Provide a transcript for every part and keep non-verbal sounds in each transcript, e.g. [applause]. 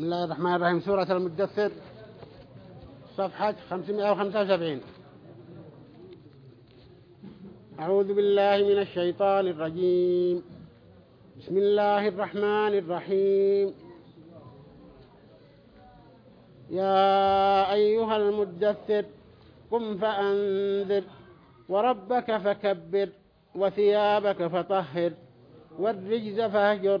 بسم الله الرحمن الرحيم. سورة المدثر صفحة 575 أعوذ بالله من الشيطان الرجيم. بسم الله الرحمن الرحيم. يا أيها المدثر قم فأنذر وربك فكبر وثيابك فطهر والرجز فاهجر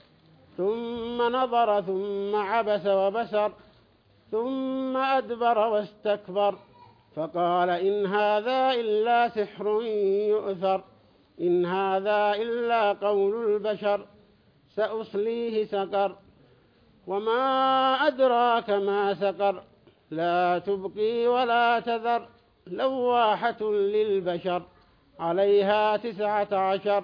ثم نظر ثم عبس وبسر ثم أدبر واستكبر فقال إن هذا إلا سحر يؤثر إن هذا إلا قول البشر سأصليه سقر وما أدراك ما سقر لا تبقي ولا تذر لواحة للبشر عليها تسعة عشر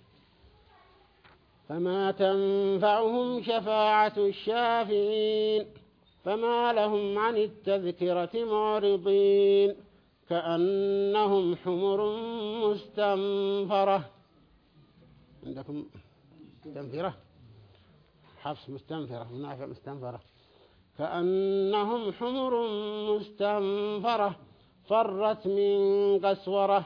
فما تنفعهم شفاعة الشافعين فما لهم عن التذكرة معرضين كأنهم حمر مستنفرة. عندكم مستنفرة؟ حفص مستنفرة منافع مستنفرة. كأنهم حمر مستنفرة فرت من قسورة.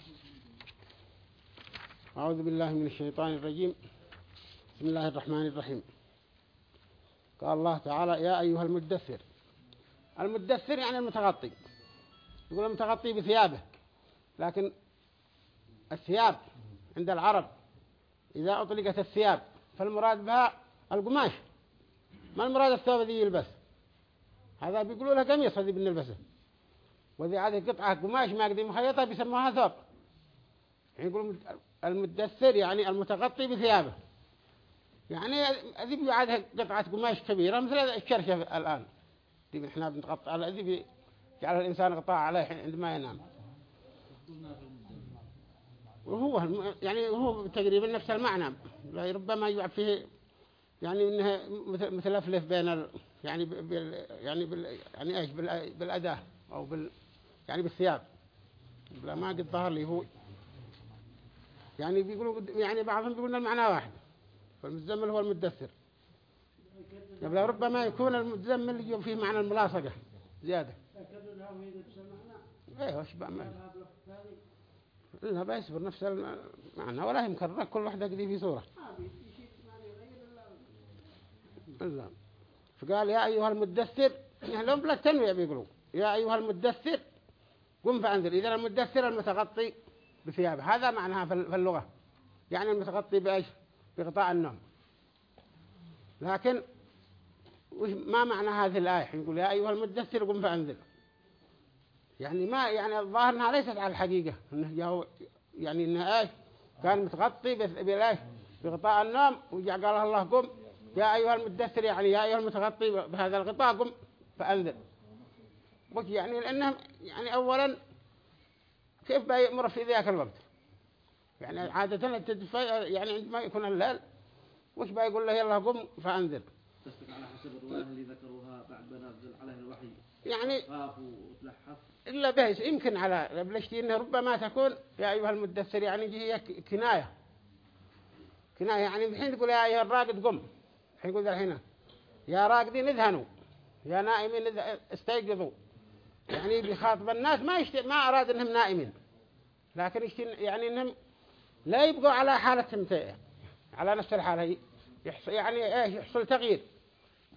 أعوذ بالله من الشيطان الرجيم. بسم الله الرحمن الرحيم. قال الله تعالى يا أيها المدثر. المدثر يعني المتغطي. يقول المتغطي بثيابه. لكن الثياب عند العرب إذا أطلقت الثياب فالمراد بها القماش. ما المراد الثوب ذي يلبس؟ هذا بيقولوا له قميص هذي بنلبسه. وذي هذه قطعة قماش ما قدي مخيطة بيسموها ثوب. يعني يقولوا المدثر يعني المتغطي بثيابه. يعني هذي بيعاد قطعة قماش كبيرة مثل الشرشة الآن. دي إحنا بنتغطى على ذي جعل الإنسان قطاع عليه عندما ينام. وهو يعني هو تقريبا نفس المعنى. ربما يوعد فيه يعني انها مثل أفلف بين ال يعني بال يعني بال يعني إيش بالأداة أو بال يعني بالثياب. لا ما قد ظهر لي هو يعني بيقولوا يعني بعضهم بيقولون المعنى واحد. فالمزمل هو المدثر. يعني ربما يكون المزمل فيه معنى الملاصقة زيادة. إيه وش بعمل لا بيصبر نفس المعنى ولا يمكن كل واحدة قدي في صورة. لا. فقال يا أيها المدثر لهم بلا تنوية بيقولوا. يا أيها المدثر قم فأنذر. إذا المدثر المتغطي بثيابه. هذا معناها في اللغة. يعني المتغطي بإيش؟ بقطاع النوم. لكن ما معنى هذه الآية؟ يقول يا أيها المدثر قم فأنذر. يعني ما يعني الظاهر إنها ليست على الحقيقة. إنه يعني انها إيش؟ كان متغطي بالايش بغطاء النوم. وجاء قال الله قم. يا أيها المدثر يعني يا أيها المتغطي بهذا الغطاء قم فأنذر. وش يعني؟ لأنه يعني اولا كيف بيمر في ذاك الوقت؟ يعني عادة التدفى يعني عندما يكون الليل وش بيقول له يلا قم فأنذر. تصدق على حسب الرواية اللي ذكروها بعد ما نزل عليه الوحي. يعني إلا بهش يمكن على بلشتي إنه ربما تكون يا أيها المدثر يعني هي كناية. كناية يعني الحين تقول يا أيها الراقد قم. الحين يقول الحين يا راقدين اذهنوا يا نائمين استيقظوا. يعني بخاطب الناس ما ما أراد إنهم نائمين. لكن يعني إنهم لا يبقوا على حالتهم على نفس الحالة يحصل يعني إيه يحصل تغيير.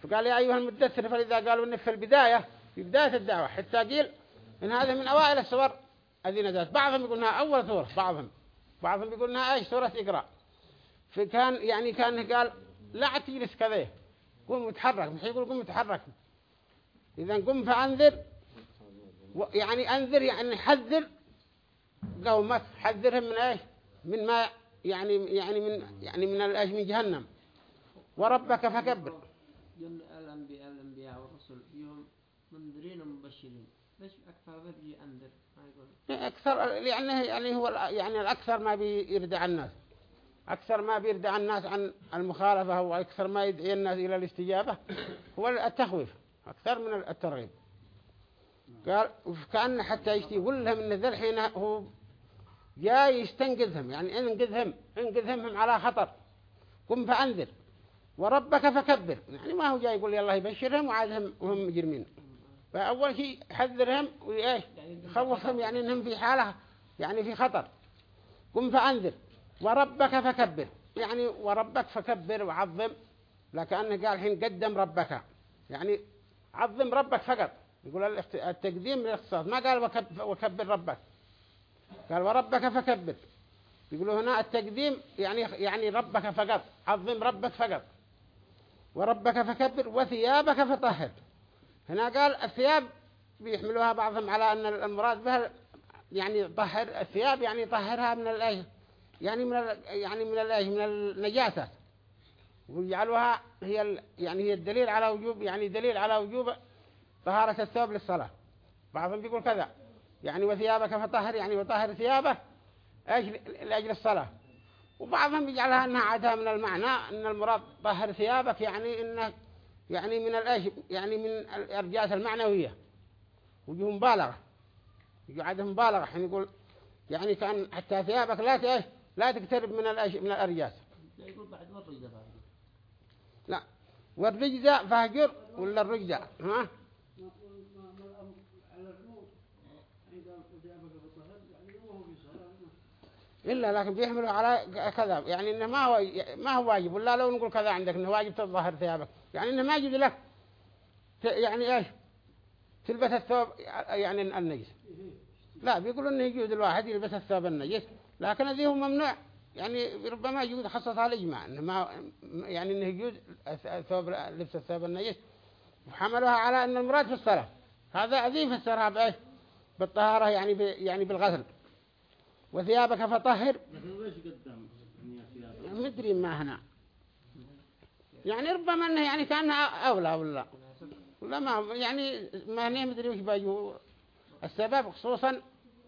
فقال يا أيها المدثر فلذا قالوا إن في البداية في بداية الدعوة حتى قيل إن هذا من أوائل السور الذي نزلت بعضهم يقول إنها أول سورة بعضهم. بعضهم يقول إنها إيش؟ سورة إقراء فكان يعني كان قال لا تجلس كذا. قم متحرك مش يقول قم متحرك إذا قم فأنذر يعني أنذر يعني حذر قومك حذرهم من إيش؟ من ما يعني يعني من يعني من الإيش؟ من جهنم. وربك فكبر. الأنبياء الأنبياء والرسل فيهم منذرين ومبشرين. ليش بيجي أنذر ما يقول. أكثر يعني يعني هو يعني الأكثر ما بيردع الناس. أكثر ما بيردع الناس عن المخالفة وأكثر ما يدعي الناس إلى الاستجابة هو التخويف. أكثر من الترغيب. قال كأن حتى يشتي يقول لهم إن ذا الحين هو جاي يستنقذهم يعني انقذهم انقذهم على خطر. قم فأنذر وربك فكبر. يعني ما هو جاي يقول يلا يبشرهم وعادهم وهم مجرمين. فأول شيء حذرهم وإيش؟ خوفهم يعني إنهم في حالة يعني في خطر. قم فأنذر وربك فكبر. يعني وربك فكبر وعظم لكأنه قال حين قدم ربك. يعني عظم ربك فقط. يقول التقديم للإختصاص. ما قال وكبر ربك. قال وربك فكبر. يقولوا هنا التقديم يعني يعني ربك فقط. عظم ربك فقط. وربك فكبر وثيابك فطهر. هنا قال الثياب بيحملوها بعضهم على أن المراد بها يعني طهر. الثياب يعني طهرها من الأيه. يعني من يعني من الأيه من النجاسة. ويجعلوها هي يعني هي الدليل على وجوب يعني دليل على وجوب طهارة الثوب للصلاة. بعضهم بيقول كذا. يعني وثيابك فطهر يعني وطهر ثيابه إيش لأجل الصلاة؟ وبعضهم يجعلها إنها عادها من المعنى إن المراد طهر ثيابك يعني إنه يعني من الايش يعني من الارجاس المعنوية. وجه مبالغة. يعادهم مبالغة. حين يقول يعني كأن حتى ثيابك لا تايش لا تقترب من الايش من الارجاس يقول بعد والرجزة لا. والرجز فاهجر ولا الرجز ها؟ إلا لكن بيحملوا على كذا. يعني إنه ما هو ما هو واجب. ولا لو نقول كذا عندك إنه واجب تظهر ثيابك. يعني إنه ما يجوز لك. يعني إيش؟ تلبس الثوب يعني النجس. لا بيقولوا إنه يجوز الواحد يلبس الثوب النجس. لكن هذه هو ممنوع. يعني ربما يجوز خصصها الإجماع إنه ما يعني إنه يجوز الثوب لبس الثوب النجس. وحملوها على أن المراد في الصلاة. هذا أذين فسرها بإيش بالطهارة يعني. يعني بالغسل. وثيابك فطهر. مدري ما هنا. يعني ربما إنه يعني كانها أولى ولا ولا ما يعني ما هني مدري وش بيجوا السبب خصوصا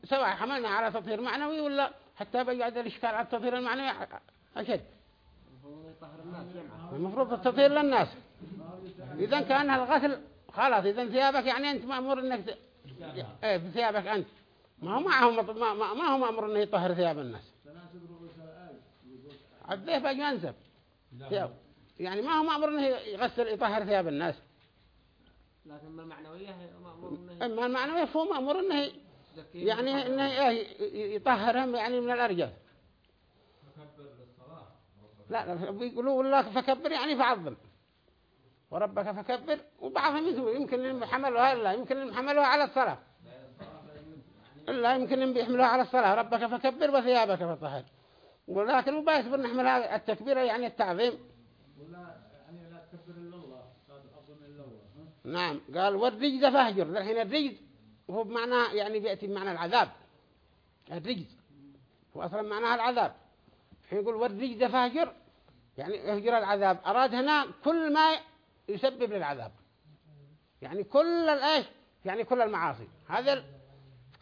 سواء حملنا على تطهير معنوي ولا حتى بيعد الإشكال على التطهير المعنوي أشد. المفروض التطهير للناس. إذا كان الغسل خلاص إذا ثيابك يعني أنت مأمور إنك. إيه بثيابك أنت. ما هو معهم ما, ما, ما هو مامور إنه يطهر ثياب الناس. ينسب ثياب. يعني ما هو مامور إنه يغسل يطهر ثياب الناس. لكن ما المعنوية هي مأمور إنه اما المعنوي فهو مامور إنه يزكيه يعني إيه يطهرهم يعني من الارجل لا لا بيقولوا والله فكبر يعني فعظم. وربك فكبر وبعضهم يمكن إنهم حملوها إلا يمكن حملوها على الصلاة. إلا يمكن إنهم بيحملوها على الصلاة. ربك فكبر وثيابك فطهر ولكن مو بيسبر نحملها التكبير يعني التعظيم. ولا يعني لا تكبر الا الله؟ نعم. قال والرجز فاهجر. الحين الرجز هو بمعنى يعني بيأتي بمعنى العذاب. الرجز. هو أصلا معناها العذاب. الحين يقول والرجز فاهجر يعني اهجر العذاب. أراد هنا كل ما يسبب للعذاب. يعني كل الإيش يعني كل المعاصي. هذا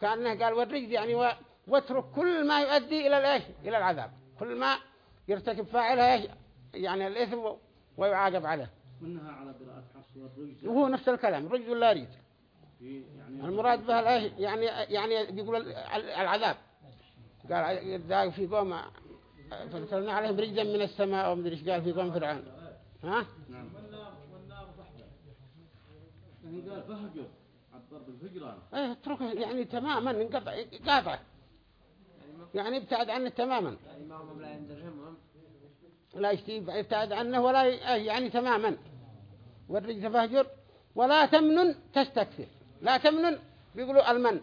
كأنه قال والرجز يعني واترك كل ما يؤدي إلى الإيش؟ إلى العذاب. كل ما يرتكب فاعلها إيش؟ يعني الإثم ويعاقب عليه. منها على قراءة حفص والرجز. وهو نفس الكلام رجز ولا ريج في يعني المراد بها الإيش؟ يعني يعني بيقول ال- ال- العذاب. قال ذا في قوم فرسلنا عليهم رجزا من السماء ومدري إيش قال في قوم فرعون. ها؟ نعم. والنار والنار لكن قال فهجر. بالهجران إيه اتركه يعني تماما انقطع قاطع يعني ابتعد عنه تماما. يعني ما هم لا يندرهم لا يبتعد عنه ولا ي- يعني تماما. والرجز فهجر ولا تمنن تستكثر. لا تمنن بيقولوا المن.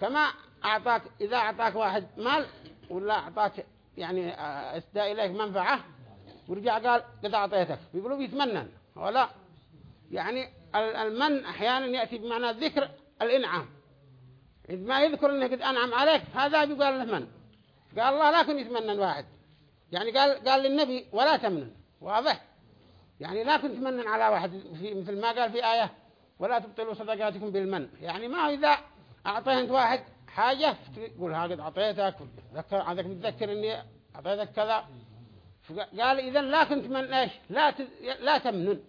كما أعطاك إذا أعطاك واحد مال ولا أعطاك يعني آه، اسدى إليك منفعة ورجع قال قد أعطيتك. بيقولوا بيتمنن. ولا يعني المن أحيانا يأتي بمعنى ذكر الإنعام. إذ ما يذكر أنه قد أنعم عليك هذا بيقال له من. قال الله لا كن يتمنن واحد. يعني قال قال للنبي ولا تمنن. واضح؟ يعني لا كنت تمنن على واحد. في مثل ما قال في آية ولا تبطلوا صدقاتكم بالمن. يعني ما إذا أعطيه أنت واحد حاجة تقول ها قد أعطيتك عندك متذكر إني أعطيتك كذا. قال إذا لا كنت من إيش؟ لا. لا تمنن.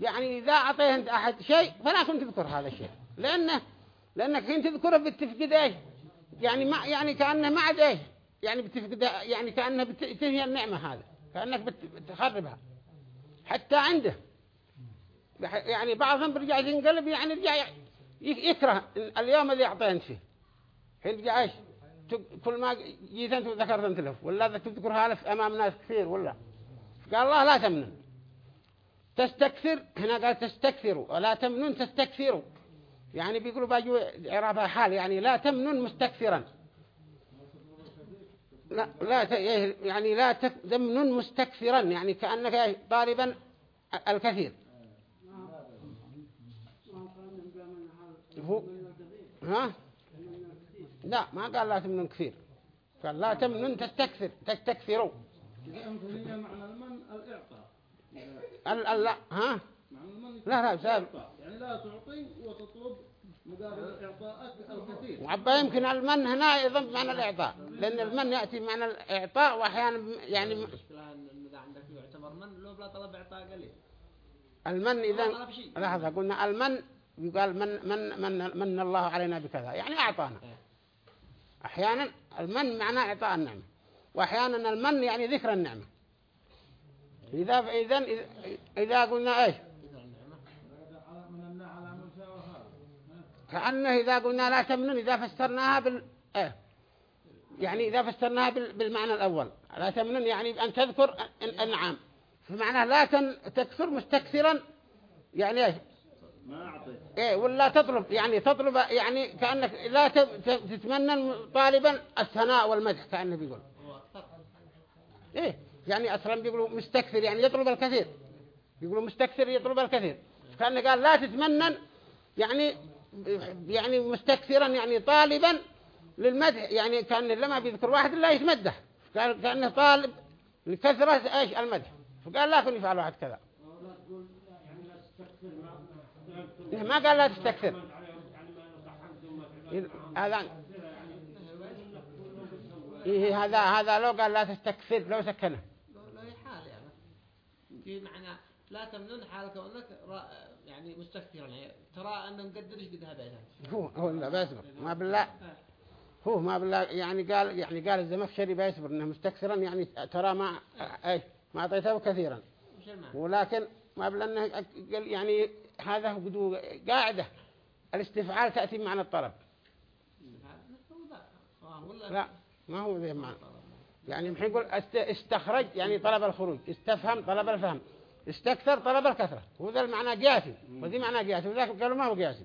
يعني إذا أعطيه أنت أحد شيء فلا كنت تذكر هذا الشيء. لأنه لأنك كنت تذكره بتفقد إيش؟ يعني ما يعني كأنه ما عاد إيش؟ يعني بتفقد يعني كأنه بتنهي النعمة هذا كأنك بت- بتخربها. حتى عنده. يعني بعضهم برجع ينقلب يعني يرجع يكره اليوم اللي أعطيت فيه. حين رجع إيش؟ كل ما جيت أنت وذكرت أنت له. ولا تذكرها في أمام ناس كثير ولا؟ قال الله لا تمنن. تستكثر هنا قال تستكثروا ولا تمنن تستكثروا. يعني بيقولوا باجوا إعرابها حال يعني لا تمنن مستكثرا. لا لا ت- يعني لا تمنن مستكثرا يعني كأنك طالبا الكثير. ها؟ لا ما قال لا تمنن كثير. قال لا تمنن تستكثر تستكثروا. معنى المن الإعطاء. ال لا ها؟ لا لا الإعطاء يعني لا تعطي وتطلب مقابل إعطائك الكثير وعبا يمكن المن هنا أيضا بمعنى الإعطاء لأن المن يأتي بمعنى الإعطاء وأحيانا يعني المشكلة إن إذا عندك يعتبر من لو بلا طلب إعطاء قليل. المن إذا لحظة قلنا المن يقال من من من من الله علينا بكذا يعني أعطانا. إيه. أحيانا المن معنى إعطاء النعمة وأحيانا المن يعني ذكر النعمة. إذا إذا إذا قلنا إيش؟ كأنه إذا قلنا لا تمنن إذا فسرناها بال إيه؟ يعني إذا فسرناها بال... بالمعنى الأول. لا تمنن يعني أن تذكر ال- النعم فمعناه لا تن... تكثر مستكثرا. يعني إيش؟ ما أعطيت إيه ولا تطلب. يعني تطلب يعني كأنك لا ت... ت- تتمنى طالبا الثناء والمدح كأنه بيقول إيه؟ يعني أصلا بيقولوا مستكثر يعني يطلب الكثير. بيقولوا مستكثر يطلب الكثير. كان قال لا تتمنن يعني يعني مستكثرا يعني طالبا للمدح. يعني كان لما بيذكر واحد لا يتمدح. قال كأنه طالب لكثرة إيش؟ المدح. فقال لا كن يفعل واحد كذا. إيه، ما قال لا تستكثر. هذا إيه هذا هذا لو قال لا تستكثر لو سكنه لو لو هي حال يعني في معنى لا تمنن حالك وأنك را- يعني مستكثرا يعني ترى أن نقدرش قد هذا هو هو لا بيصبر ما بالله. هو ما بالله. يعني قال يعني قال الزمخشري بيصبر إنه مستكثرا يعني ترى ما إيش ما أعطيته كثيرا. ولكن ما بالله يعني هذا هو قدو قاعدة. الاستفعال تأتي معنى الطلب. لا. ما هو ذي معنى. يعني يقول أست- استخرج يعني طلب الخروج استفهم طلب الفهم استكثر طلب الكثرة وذا المعنى قياسي وذي معنى قياسي وذاك قالوا ما هو قياسي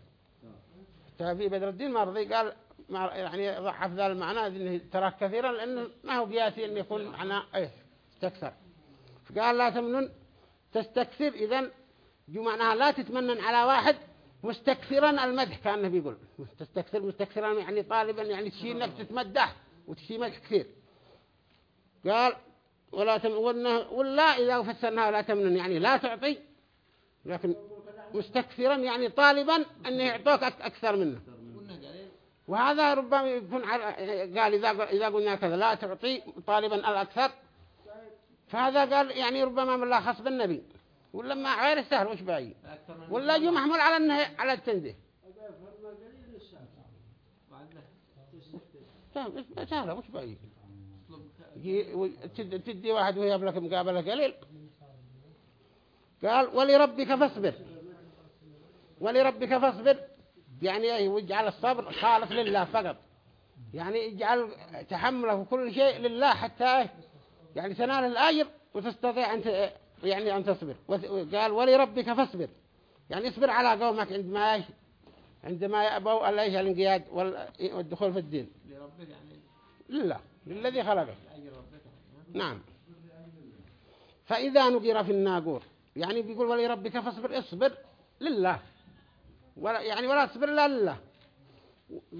تابي بدر الدين ما رضي قال يعني ضعف ذا المعنى انه ترك كثيرا لأنه ما هو قياسي انه يكون معنى إيه استكثر. فقال لا تمنن تستكثر اذا جو معناها لا تتمنن على واحد مستكثرا المدح كانه بيقول تستكثر مستكثرا يعني طالبا يعني تشي انك تتمدح وتشي مدح كثير. قال ولا تم وإنه ولا إذا فسرناها لا تمنن يعني لا تعطي لكن مستكثرا يعني طالبا أنه يعطوك أك- أكثر منه. وهذا ربما يكون قال إذا إذا قلنا كذا لا تعطي طالبا الأكثر. فهذا قال يعني ربما من الله خص بالنبي ولا ما غير السهل وش باقي ولا جو محمول على النهي على التنزيه بعدنا سهل سهل وش باقي يجي تدي واحد ويهب لك مقابلة قليل. قال ولربك فاصبر. ولربك فاصبر. يعني إيه؟ واجعل الصبر خالص لله فقط. يعني اجعل تحمله كل شيء لله حتى إيه؟ يعني تنال الأجر وتستطيع أن يعني أن تصبر. وت- قال ولربك فاصبر. يعني اصبر على قومك عندما إيش عندما يأبوا إيش الانقياد وال- والدخول في الدين. لربك يعني. لله للذي ربك يعني نعم. فإذا نقر في الناقور يعني بيقول ولربك فاصبر اصبر لله. ولا يعني ولا تصبر إلا لله.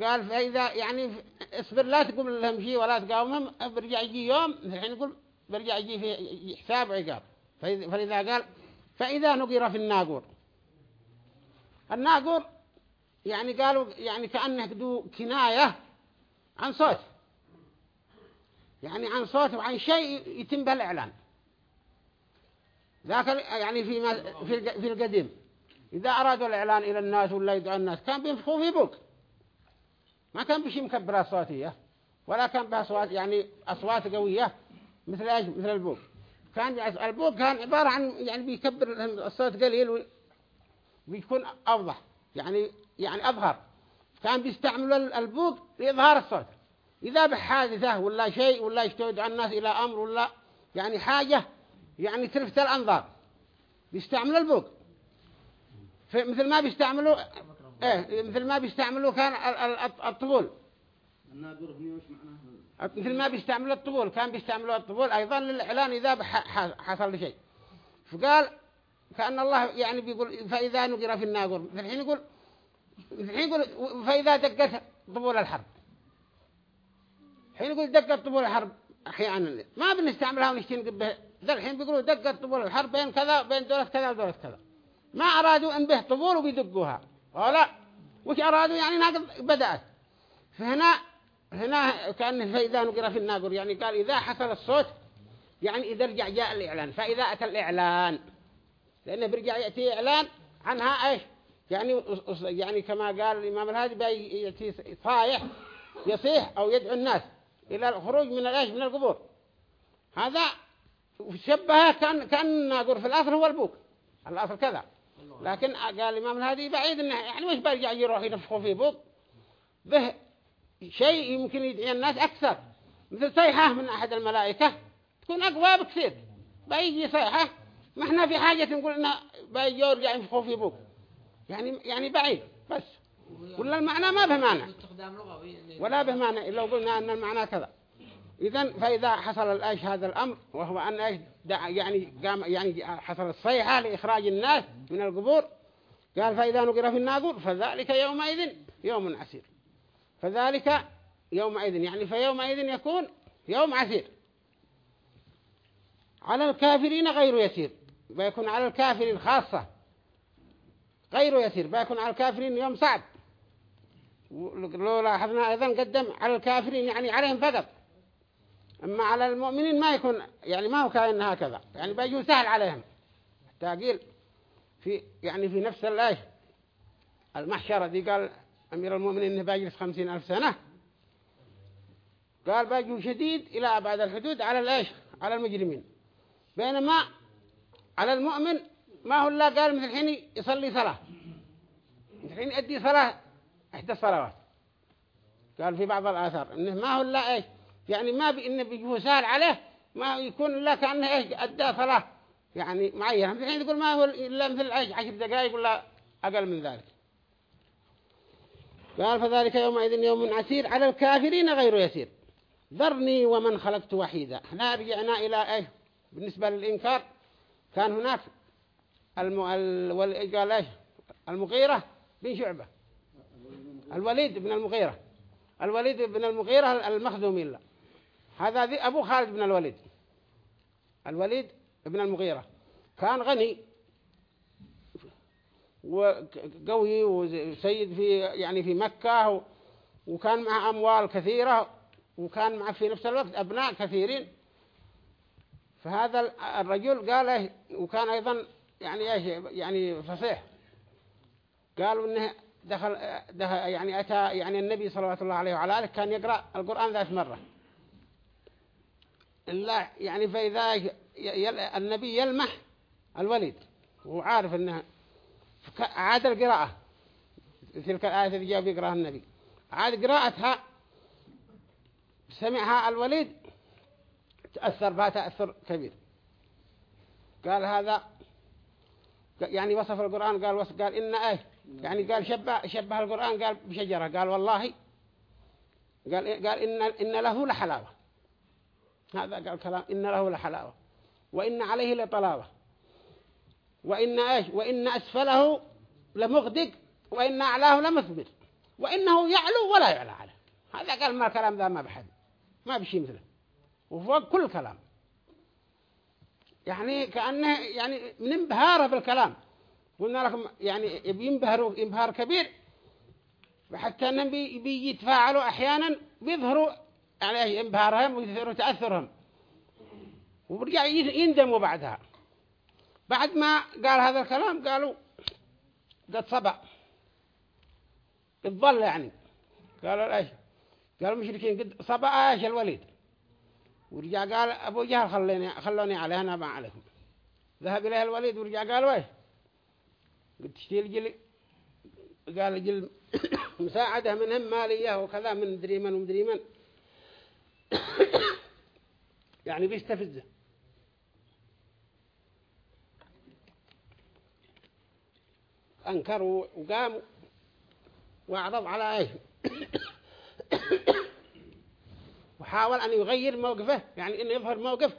قال فإذا يعني اصبر لا تقوم لهم شيء ولا تقاومهم برجع يجي يوم الحين يقول برجع يجي في حساب وعقاب فإذا قال فإذا نقر في الناقور. الناقور يعني قالوا يعني كأنه كناية عن صوت. يعني عن صوت وعن شيء يتم به الإعلان. ذاك يعني في ما في الق- في القديم. إذا أرادوا الإعلان إلى الناس ولا يدعوا الناس كان بينفخوا في بوق ما كان بشي مكبرات صوتية ولا كان بها يعني أصوات قوية مثل إيش؟ مثل البوق كان يعس- البوق كان عبارة عن يعني بيكبر الصوت قليل وي- ويكون أوضح يعني يعني أظهر. كان بيستعملوا ال- البوق لإظهار الصوت. إذا بحادثة ولا شيء ولا يستودع الناس إلى أمر ولا يعني حاجة يعني تلفت الأنظار. بيستعملوا البوق. مثل ما بيستعملوا إيه مثل ما بيستعملوا كان ال- ال- الطبول مثل ما بيستعملوا الطبول كان بيستعملوا الطبول أيضا للإعلان إذا حصل شيء فقال كأن الله يعني بيقول فإذا نقر في الناقور الحين يقول الحين يقول فإذا دقت طبول الحرب. حين يقول دقت طبول الحرب أحيانا ما بنستعملها ونشتين به ذا الحين بيقولوا دقت طبول الحرب بين كذا بين دولة كذا ودولة كذا. ما أرادوا أن به طبول وبيدقوها. ولا وش أرادوا؟ يعني ناقض بدأت. فهنا هنا كأنه فإذا نقر في الناقور يعني قال إذا حصل الصوت يعني إذا رجع جاء الإعلان. فإذا أتى الإعلان. لأنه برجع يأتي إعلان عنها إيش؟ يعني يعني كما قال الإمام الهادي بيأتي صايح يصيح أو يدعو الناس. إلى الخروج من الإيش من القبور. هذا شبه كان كان ناقور في الأصل هو البوق الأصل كذا. لكن قال الإمام الهادي بعيد إنه يعني مش برجع يروح ينفخوا في بوق به شيء يمكن يدعي الناس أكثر. مثل صيحة من أحد الملائكة تكون أقوى بكثير. بيجي صيحة ما إحنا في حاجة نقول إنه بيجي يرجع ينفخوا في بوق يعني يعني بعيد بس. ولا المعنى ما به معنى. إن ولا به معنى. إلا قلنا أن المعنى كذا. إذا فإذا حصل الآيش هذا الأمر وهو أن إيش يعني قام يعني حصل الصيحة لإخراج الناس من القبور قال فإذا نقر في الناظور فذلك يومئذ يوم عسير. فذلك يومئذ يعني فيومئذ يكون يوم عسير. على الكافرين غير يسير. بيكون على الكافرين خاصة غير يسير. بيكون على الكافرين يوم صعب. لو لاحظنا أيضا قدم على الكافرين يعني عليهم فقط. أما على المؤمنين ما يكون يعني ما هو كائن هكذا. يعني بيجوا سهل عليهم. تاقيل في يعني في نفس الآية المحشرة دي قال أمير المؤمنين إنه بيجلس خمسين ألف سنة. قال بيجوا شديد إلى أبعد الحدود على الإيش؟ على المجرمين. بينما على المؤمن ما هو إلا قال مثل الحين يصلي صلاة. مثل الحين يؤدي صلاة. إحدى الصلوات قال في بعض الآثار إنه ما هو إلا إيش؟ يعني ما بإنه بيجوه سهل عليه ما يكون إلا كأنه إيش؟ أدى صلاة. يعني معينة مثل الحين يقول ما هو إلا مثل إيش؟ عشر دقائق ولا أقل من ذلك. قال فذلك يومئذ يوم عسير على الكافرين غير يسير. ذرني ومن خلقت وحيدا. إحنا رجعنا إلى إيه بالنسبة للإنكار كان هناك الم... ال... إيش؟ المغيرة بن شعبة. الوليد بن المغيرة. الوليد بن المغيرة المخزومي له هذا أبو خالد بن الوليد. الوليد بن المغيرة. كان غني. وقوي وسيد في يعني في مكة وكان معه أموال كثيرة وكان معه في نفس الوقت أبناء كثيرين. فهذا الرجل قال إيه وكان أيضا يعني إيش يعني فصيح. قالوا إنه دخل, دخل يعني أتى يعني النبي صلى الله عليه وعلى آله كان يقرأ القرآن ذات مرة. إلا يعني فإذا النبي يلمح الوليد وعارف أنها عاد القراءة. تلك الآية التي جاء بيقرأها النبي. عاد قراءتها سمعها الوليد تأثر بها تأثر كبير. قال هذا يعني وصف القرآن قال وصف قال إن إيه يعني قال شبه شبه القرآن قال بشجرة قال والله قال قال إن إن له لحلاوة. هذا قال كلام إن له لحلاوة. وإن عليه لطلاوة. وإن إيش؟ وإن أسفله لمغدق وإن أعلاه لمثمر وإنه يعلو ولا يعلى عليه. هذا قال ما كلام ذا ما بحد. ما بشي مثله. وفوق كل كلام. يعني كأنه يعني من انبهاره بالكلام. قلنا لكم يعني ينبهروا انبهار كبير. وحتى أنهم بيتفاعلوا أحيانا بيظهروا يعني إنبهارهم ويظهروا تأثرهم. وبرجع يندموا بعدها. بعد ما قال هذا الكلام قالوا قد صبع قد يعني. قالوا إيش؟ قالوا المشركين قد صبع إيش الوليد؟ ورجع قال أبو جهل خلوني خلوني عليه أنا ما عليكم. ذهب إليه الوليد ورجع قال ويه قد تشتري جل قال جل مساعدة منهم مالية وكذا من مدري من ومدري من. [coughs] يعني بيستفزه. أنكروا وقاموا وأعرض على إيش [coughs] وحاول أن يغير موقفه يعني أنه يظهر موقف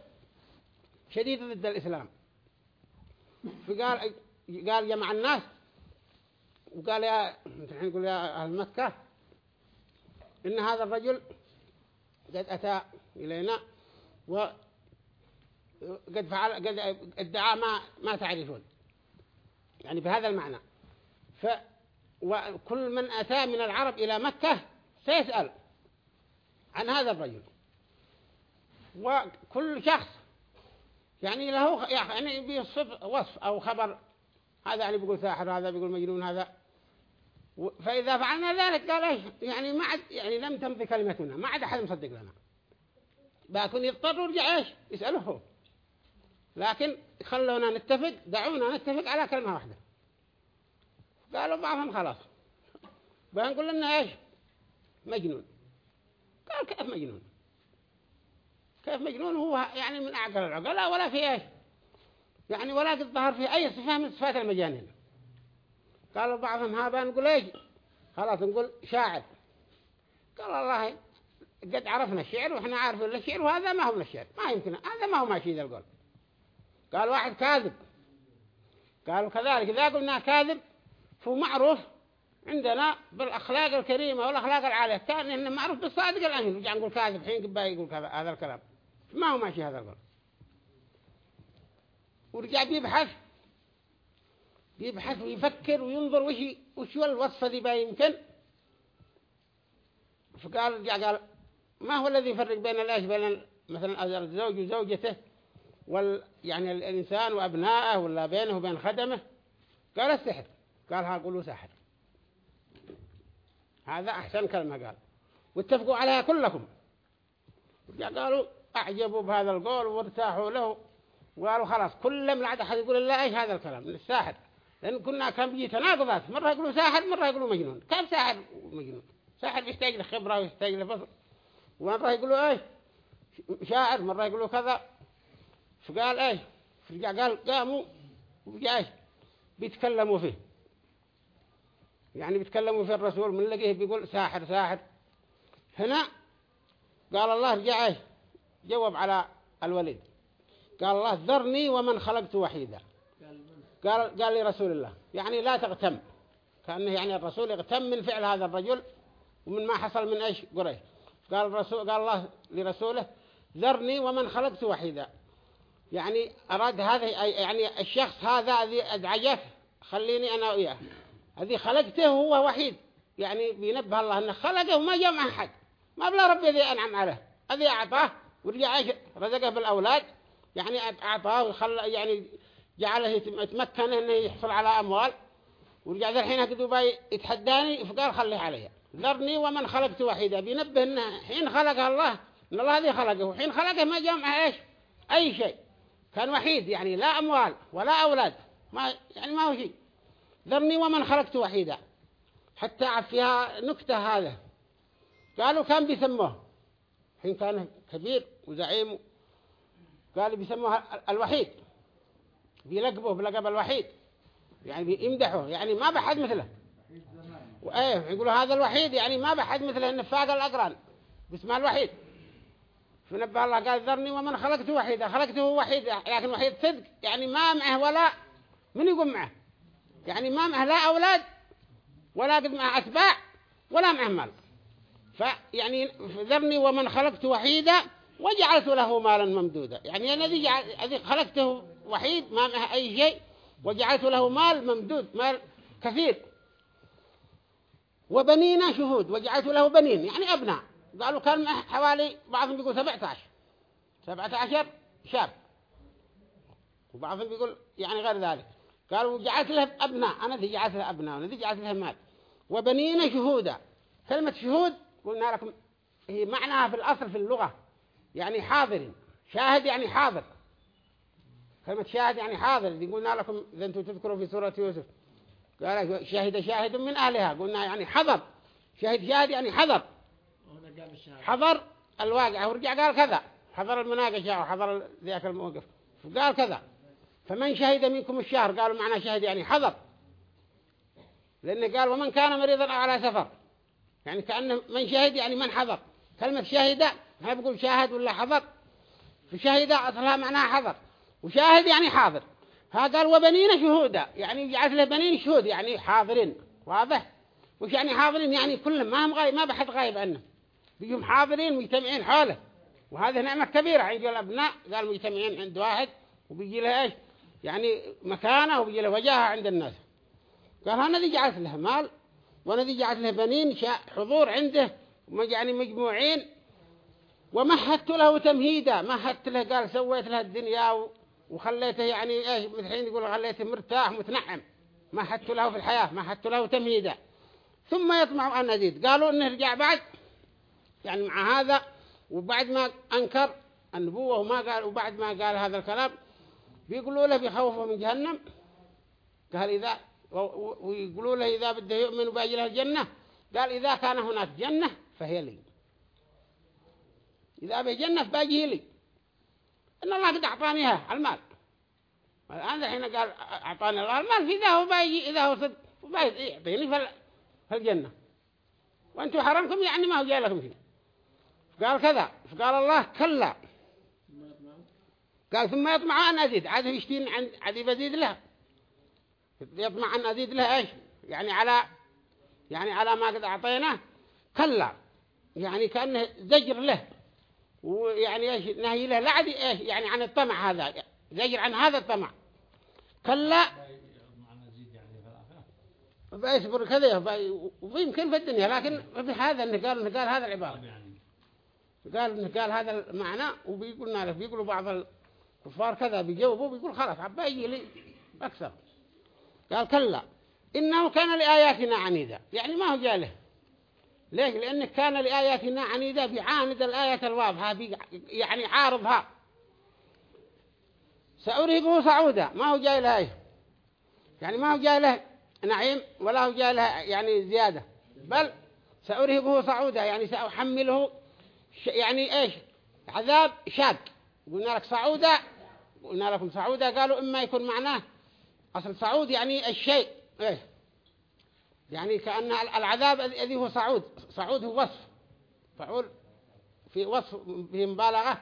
شديد ضد الإسلام. فقال قال جمع الناس. وقال يا نحن نقول يا أهل مكة إن هذا الرجل قد أتى إلينا وقد فعل قد ادعى ما ما تعرفون. يعني بهذا المعنى. ف وكل من أتى من العرب إلى مكة سيسأل عن هذا الرجل. وكل شخص يعني له يعني بيصف وصف أو خبر هذا يعني بيقول ساحر هذا بيقول مجنون هذا. فإذا فعلنا ذلك قال إيش؟ يعني ما عد يعني لم تمضي كلمتنا ما عاد أحد مصدق لنا. لكن يضطر يرجع إيش؟ يسأله لكن خلونا نتفق دعونا نتفق على كلمة واحدة. قالوا بعضهم خلاص. بنقول لنا إيش؟ مجنون. قال كيف مجنون؟ كيف مجنون؟ هو يعني من أعقل العقلاء ولا في إيش؟ يعني ولا قد ظهر في أي صفة من صفات المجانين. قالوا بعضهم هذا نقول إيش؟ خلاص نقول شاعر. قال الله قد عرفنا الشعر وإحنا عارفين الشعر وهذا ما هو من الشعر. ما يمكن هذا ما هو ماشي ذا القول. قال واحد كاذب. قالوا كذلك إذا قلنا كاذب فهو معروف عندنا بالأخلاق الكريمة والأخلاق العالية. كان إنه معروف بالصادق الأمين. رجع نقول كاذب حين قبا يقول هذا الكلام. ما هو ماشي هذا القول. ورجع بيبحث. بيبحث ويفكر وينظر وش وش الوصفة ذي بقى يمكن. فقال رجع قال ما هو الذي يفرق بين الايش بين مثلا الزوج وزوجته وال يعني الإنسان وأبنائه ولا بينه وبين خدمه. قال السحر. قال ها قولوا ساحر هذا أحسن كلمة قال. واتفقوا عليها كلكم. قالوا أعجبوا بهذا القول وارتاحوا له. وقالوا خلاص كلهم لا أحد يقول لا إيش هذا الكلام؟ من الساحر لأن كنا كان بيجي تناقضات. مرة يقولوا ساحر مرة يقولوا مجنون. كيف ساحر ومجنون؟ ساحر يحتاج لخبرة ويحتاج لفصل ومرة يقولوا إيش؟ شاعر. مرة يقولوا كذا. فقال إيش؟ فرجع قال قاموا وجا إيش؟ بيتكلموا فيه. يعني بيتكلموا في الرسول من لقيه بيقول ساحر ساحر. هنا قال الله رجع إيش؟ جواب على الوليد. قال الله ذرني ومن خلقت وحيدا. قال قال لرسول الله يعني لا تغتم. كأنه يعني الرسول يغتم من فعل هذا الرجل ومن ما حصل من إيش؟ قريش. قال الرسول قال الله لرسوله ذرني ومن خلقت وحيدا. يعني أراد هذا يعني الشخص هذا الذي أدعجه خليني أنا وياه. الذي خلقته هو وحيد. يعني بينبه الله أنه خلقه وما جاء مع أحد. ما بلا ربي ذي أنعم عليه. الذي أعطاه ورجع رزقه بالأولاد. يعني أعطاه وخلى يعني جعله يتمكن أنه يحصل على أموال. ورجع ذا الحين هكذا يتحداني فقال خليه عليه ذرني ومن خلقت وحيدا. بينبه أنه حين خلق الله أن الله ذي خلقه. وحين خلقه ما جاء معه إيش؟ أي شيء. كان وحيد يعني لا أموال ولا أولاد. ما يعني ما هو شيء. ذرني ومن خلقت وحيدا. حتى فيها نكتة هذا. قالوا كان بيسموه. حين كان كبير وزعيم قالوا بيسموه الوحيد. بيلقبوه بلقب الوحيد. يعني بيمدحوه. يعني ما بحد مثله. وإيه يقولوا هذا الوحيد يعني ما بحد مثله النفاق الأقران باسمه الوحيد. فنبه الله قال ذرني ومن خلقته وحيدا. خلقته وحيد لكن وحيد صدق. يعني ما معه ولا من يقوم معه؟ يعني ما معه لا أولاد ولا قد معه أتباع ولا معه مال. فيعني ذرني ومن خلقته وحيدا وجعلت له مالا ممدودا. يعني أنا ذي. خلقته وحيد ما معه أي شيء وجعلت له مال ممدود مال كثير. وبنينا شهود وجعلت له بنين يعني أبناء. قالوا كان معه حوالي بعضهم بيقول 17 17 شاب وبعضهم بيقول يعني غير ذلك. قالوا جعلت له أبناء. أنا ذي جعلت له أبناء وأنا ذي جعلت له مال. وبنينا شهودا. كلمة شهود قلنا لكم هي معناها في الأصل في اللغة. يعني حاضر. شاهد يعني حاضر. كلمة شاهد يعني حاضر. دي قلنا لكم إذا أنتم تذكروا في سورة يوسف. قال شاهد شاهد من أهلها. قلنا يعني حضر. شاهد شاهد يعني حضر. حضر الواقع. ورجع قال كذا. حضر المناقشة وحضر ذاك الموقف. فقال كذا. فمن شهد منكم الشهر؟ قالوا معنا شهد يعني حضر. لأنه قال ومن كان مريضا أو على سفر. يعني كأنه من شهد يعني من حضر. كلمة شاهد ما بقول شاهد ولا حضر فشهد أصلها معناها حضر وشاهد يعني حاضر ها قال وبنين شهودا يعني جعلت له بنين شهود يعني حاضرين واضح؟ وش يعني حاضرين يعني كلهم. ما هم غايب ما بحد غايب عنه بيجوا حاضرين مجتمعين حوله. وهذه نعمة كبيرة. عند الأبناء قال مجتمعين عند واحد. وبيجي له إيش؟ يعني مكانة وبيجي له وجاهة عند الناس. قال أنا ذي جعلت له مال وأنا ذي جعلت له بنين حضور عنده يعني مجموعين ومهدت له تمهيدا مهدت له قال سويت له الدنيا وخليته يعني إيش الحين يقول خليته مرتاح متنعم. مهدت له في الحياة مهدت له تمهيدا. ثم يطمع أن نزيد قالوا إنه رجع بعد. يعني مع هذا وبعد ما أنكر النبوة وما قال وبعد ما قال هذا الكلام بيقولوا له بيخوفه من جهنم. قال إذا ويقولوا له إذا بده يؤمن وباجي له الجنة قال إذا كان هناك جنة فهي لي. إذا به جنة باجي لي. إن الله قد أعطانيها المال. الآن الحين قال أعطاني الله المال فإذا هو باجي إذا هو صدق يعطيني في الجنة. وأنتم حرمكم يعني ما هو جاي لكم شيء. قال كذا فقال الله كلا. قال ثم يطمع أن أزيد. عاد يشتين عن عاد بزيد له. يطمع أن أزيد له إيش؟ يعني على يعني على ما قد أعطيناه. كلا. يعني كأنه زجر له. ويعني إيش نهي له لا عاد إيش يعني عن الطمع هذا زجر عن هذا الطمع. كلا بيصبر كذا ويمكن في الدنيا لكن في هذا إنه قال إنه قال هذا العبارة. قال إنه قال هذا المعنى وبيقولنا له بيقولوا بعض الكفار كذا بيجاوبوا بيقول خلاص عبا يجي لي أكثر. قال كلا إنه كان لآياتنا عنيدا يعني ما هو جاله. ليش؟ لأنه كان لآياتنا عنيدا بيعاند الآية الواضحة يعني عارضها. سأرهقه صعودا ما هو جاي له إيه يعني ما هو جاي له نعيم ولا هو جاي له يعني زيادة. بل سأرهقه صعودا يعني سأحمله يعني إيش؟ عذاب شاق قلنا لك صعودا قلنا لكم صعودا قالوا إما يكون معناه اصل صعود يعني الشيء إيش؟ يعني كأن العذاب الذي هو صعود. صعود هو وصف. فعول في وصف في مبالغة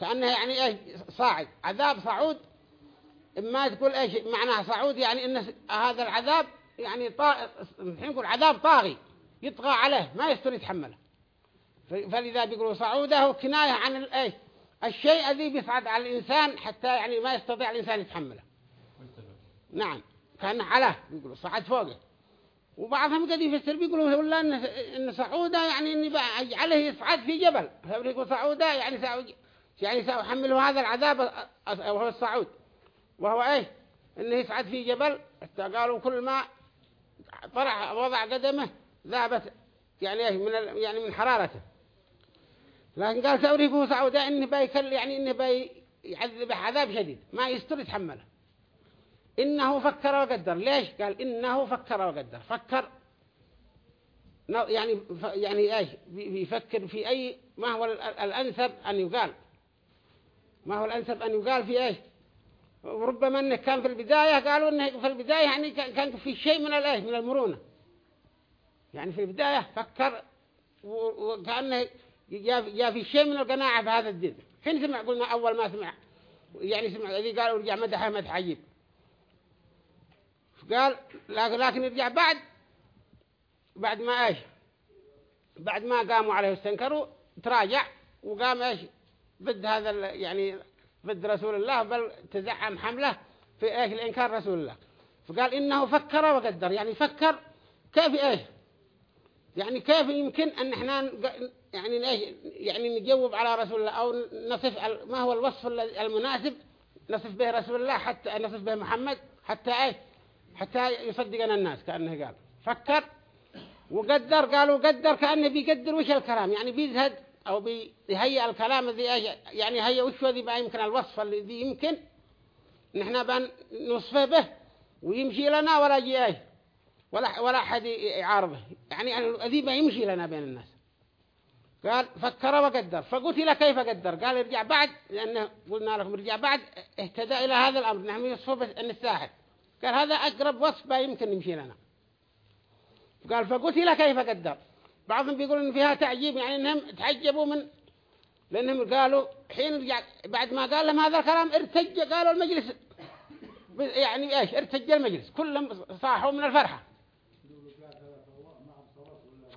كأنه يعني إيش؟ صاعد. عذاب صعود. إما تقول إيش معناه صعود؟ يعني إن هذا العذاب يعني طا... الحين نقول عذاب طاغي. يطغى عليه ما يستر يتحمله. فلذا بيقولوا صعوده كناية عن الايه الشيء الذي بيصعد على الإنسان حتى يعني ما يستطيع الإنسان يتحمله. نعم. كان علاه بيقولوا صعد فوقه. وبعضهم قد يفسر بيقولوا ولا إن إن صعوده يعني إني بجعله يصعد في جبل. فبيقولوا صعوده يعني سأو يعني سأحمله هذا العذاب وهو الصعود. وهو إيه؟ إنه يصعد في جبل. قالوا كل ما طرح وضع قدمه ذابت يعني إيه؟ من يعني من حرارته. لكن قال سأريكه صعودا إنه بيكل يعني إنه بيعذبه عذاب شديد. ما يستر يتحمله. إنه فكر وقدر. ليش قال إنه فكر وقدر؟ فكر يعني يعني إيش؟ بي- بيفكر في أي ما هو ال- ال- الأنسب أن يقال. ما هو الأنسب أن يقال في إيش؟ وربما إنه كان في البداية قالوا إنه في البداية يعني كان في شيء من الايه من المرونة. يعني في البداية فكر وكأنه جاء في شيء من القناعة في هذا الدين. حين سمع قلنا أول ما سمع يعني سمع الذي قالوا رجع مدحه مدح عجيب. قال لكن لكن رجع بعد بعد ما إيش؟ بعد ما قاموا عليه واستنكروا تراجع وقام إيش؟ ضد هذا يعني ضد رسول الله بل تزعم حمله في إيش؟ الإنكار رسول الله. فقال إنه فكر وقدر يعني فكر كيف إيش؟ يعني كيف يمكن أن إحنا يعني إيش؟ يعني نجاوب على رسول الله أو نصف ما هو الوصف المناسب نصف به رسول الله حتى نصف به محمد حتى إيش؟ حتى يصدقنا الناس كأنه قال. فكر وقدر قالوا قدر كأنه بيقدر وش الكلام؟ يعني بيزهد أو بيهيئ الكلام أج- يعني هيئ وش الذي بقى؟ يمكن الوصف الذي يمكن نحن نوصفه به ويمشي لنا ولا أي ولا ولا أحد يعارضه. يعني الذي بقى يمشي لنا بين الناس. قال فكر وقدر. فقتل كيف قدر؟ قال ارجع بعد لأنه قلنا لكم ارجع بعد اهتدى إلى هذا الأمر. نحن يوصفه بس أن الساحر. قال هذا أقرب وصف يمكن يمشي لنا. قال فقتل كيف قدر؟ بعضهم بيقول إن فيها تعجيب يعني إنهم تعجبوا من لأنهم قالوا حين رجع بعد ما قال لهم هذا الكلام ارتج قالوا المجلس يعني إيش؟ ارتج المجلس. كلهم صاحوا من الفرحة.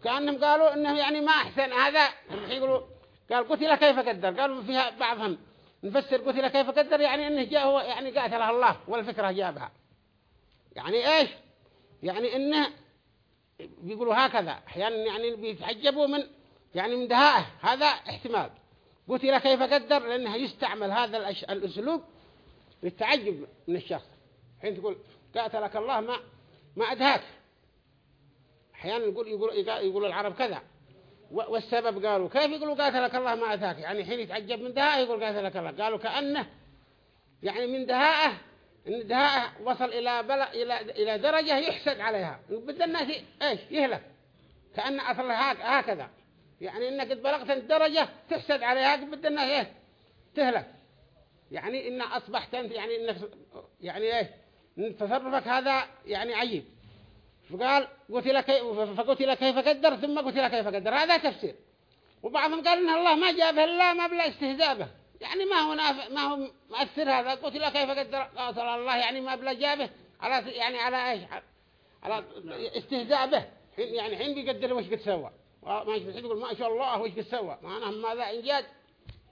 كأنهم قالوا إنه يعني ما أحسن. هذا يقولوا قال قتل كيف قدر؟ قالوا فيها بعضهم نفسر قتل كيف قدر؟ يعني إنه جاء هو يعني قاتله الله والفكرة جابها. يعني إيش؟ يعني إنه بيقولوا هكذا. أحيانا يعني بيتعجبوا من يعني من دهائه. هذا احتمال. قتل كيف قدر لأنه يستعمل هذا الأسلوب للتعجب من الشخص. حين تقول قاتلك الله ما ما أدهاك. أحيانا يقول يقول يقول العرب كذا. والسبب قالوا كيف يقولوا قاتلك الله ما أتاك يعني حين يتعجب من دهائه يقول قاتلك الله. قالوا كأنه يعني من دهائه دهائه وصل إلى بلغ إلى إلى درجة يحسد عليها. بدأ الناس إيش؟ يهلك. كأن أصلها هك- هكذا. يعني إنك قد بلغت الدرجة تحسد عليها بدأ الناس إيه تهلك. يعني إن أصبحت أنت يعني إنك يعني إيه إن تصرفك هذا يعني عجيب. فقال قتل كيف فقتل كيف قدر ثم قتل كيف قدر. هذا تفسير. وبعضهم قال إن الله ما جابه إلا ما بلا استهزاء به يعني ما هو نافع ما هو مؤثر هذا. قتل كيف قدر قاتل الله؟ يعني ما بلا جابه. على يعني على إيش؟ على استهزاء به. حين يعني حين بيقدر وش قد سوى؟ ما يقول ما شاء الله وش قد سوى؟ معناه ماذا إنجاز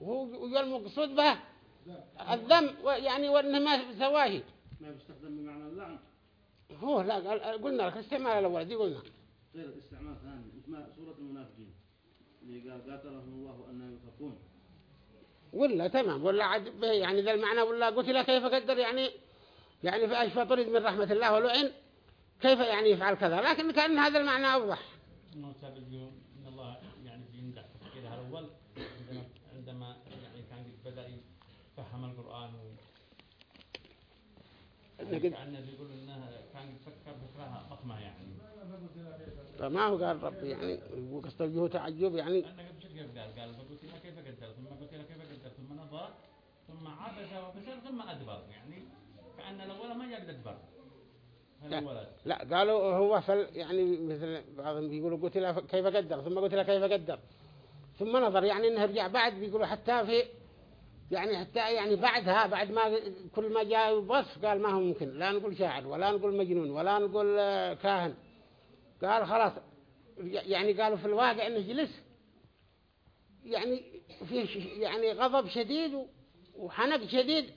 وهو المقصود به الذم يعني وإنه ما سواه. ما بيستخدم بمعنى اللعن. هو لا قلنا لك الاستعمال الأول دي قلنا. غير الاستعمال ثاني. اسمها سورة المنافقين. اللي قال قاتلهم الله أن يفقون ولا تمام ولا عد يعني ذا المعنى ولا قتل كيف قدر يعني يعني في أشفى طرد من رحمة الله ولعن كيف يعني يفعل كذا؟ لكن كأن هذا المعنى أوضح. إنه سبب اليوم إن الله يعني يمدح تفكيرها الأول. عندما يعني كان بدأ يفهم إنه قد- كانه بيقول إنه كان يفكر فكرها ضخمه يعني. فما هو قال ربي يعني وقصد الجهود تعجب يعني. قبل شوي كيف قال قال فقتل كيف قدر ثم قتل كيف ثم عبس وبشر ثم أدبر. يعني كأن الأول ما الأدبر هذا الولد لا قالوا هو فل يعني مثل بعضهم بيقولوا قتل كيف قدر ثم قتل كيف قدر. ثم نظر يعني إنه رجع بعد بيقولوا حتى في يعني حتى يعني بعدها بعد ما كل ما جاء وصف قال ما هو ممكن لا نقول شاعر ولا نقول مجنون ولا نقول آه، كاهن. قال خلاص يعني قالوا في الواقع إنه جلس. يعني فيه ش- يعني غضب شديد وحنق شديد.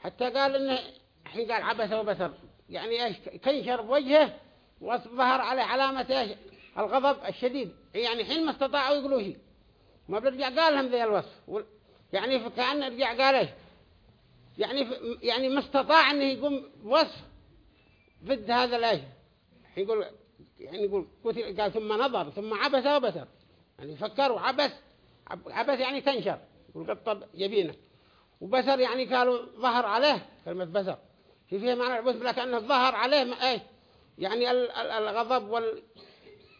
حتى قال إنه حين قال عبس وبسر يعني إيش؟ كنشر بوجهه وظهر عليه علامة إيش؟ الغضب الشديد. يعني حين ما استطاعوا يقولوا شيء. ما برجع قال لهم ذي الوصف. يعني كأن رجع قال إيش؟ يعني يعني ما استطاع إنه يقوم بوصف ضد هذا الإيش؟ يقول يعني يقول قال ثم نظر ثم عبس وبسر يعني فكر وعبس عب- عبس يعني تنشر. يقول قطب جبينه وبسر يعني قالوا ظهر عليه كلمة بسر في فيها معنى العبوس لكنه ظهر عليه إيه يعني ال- ال- الغضب وال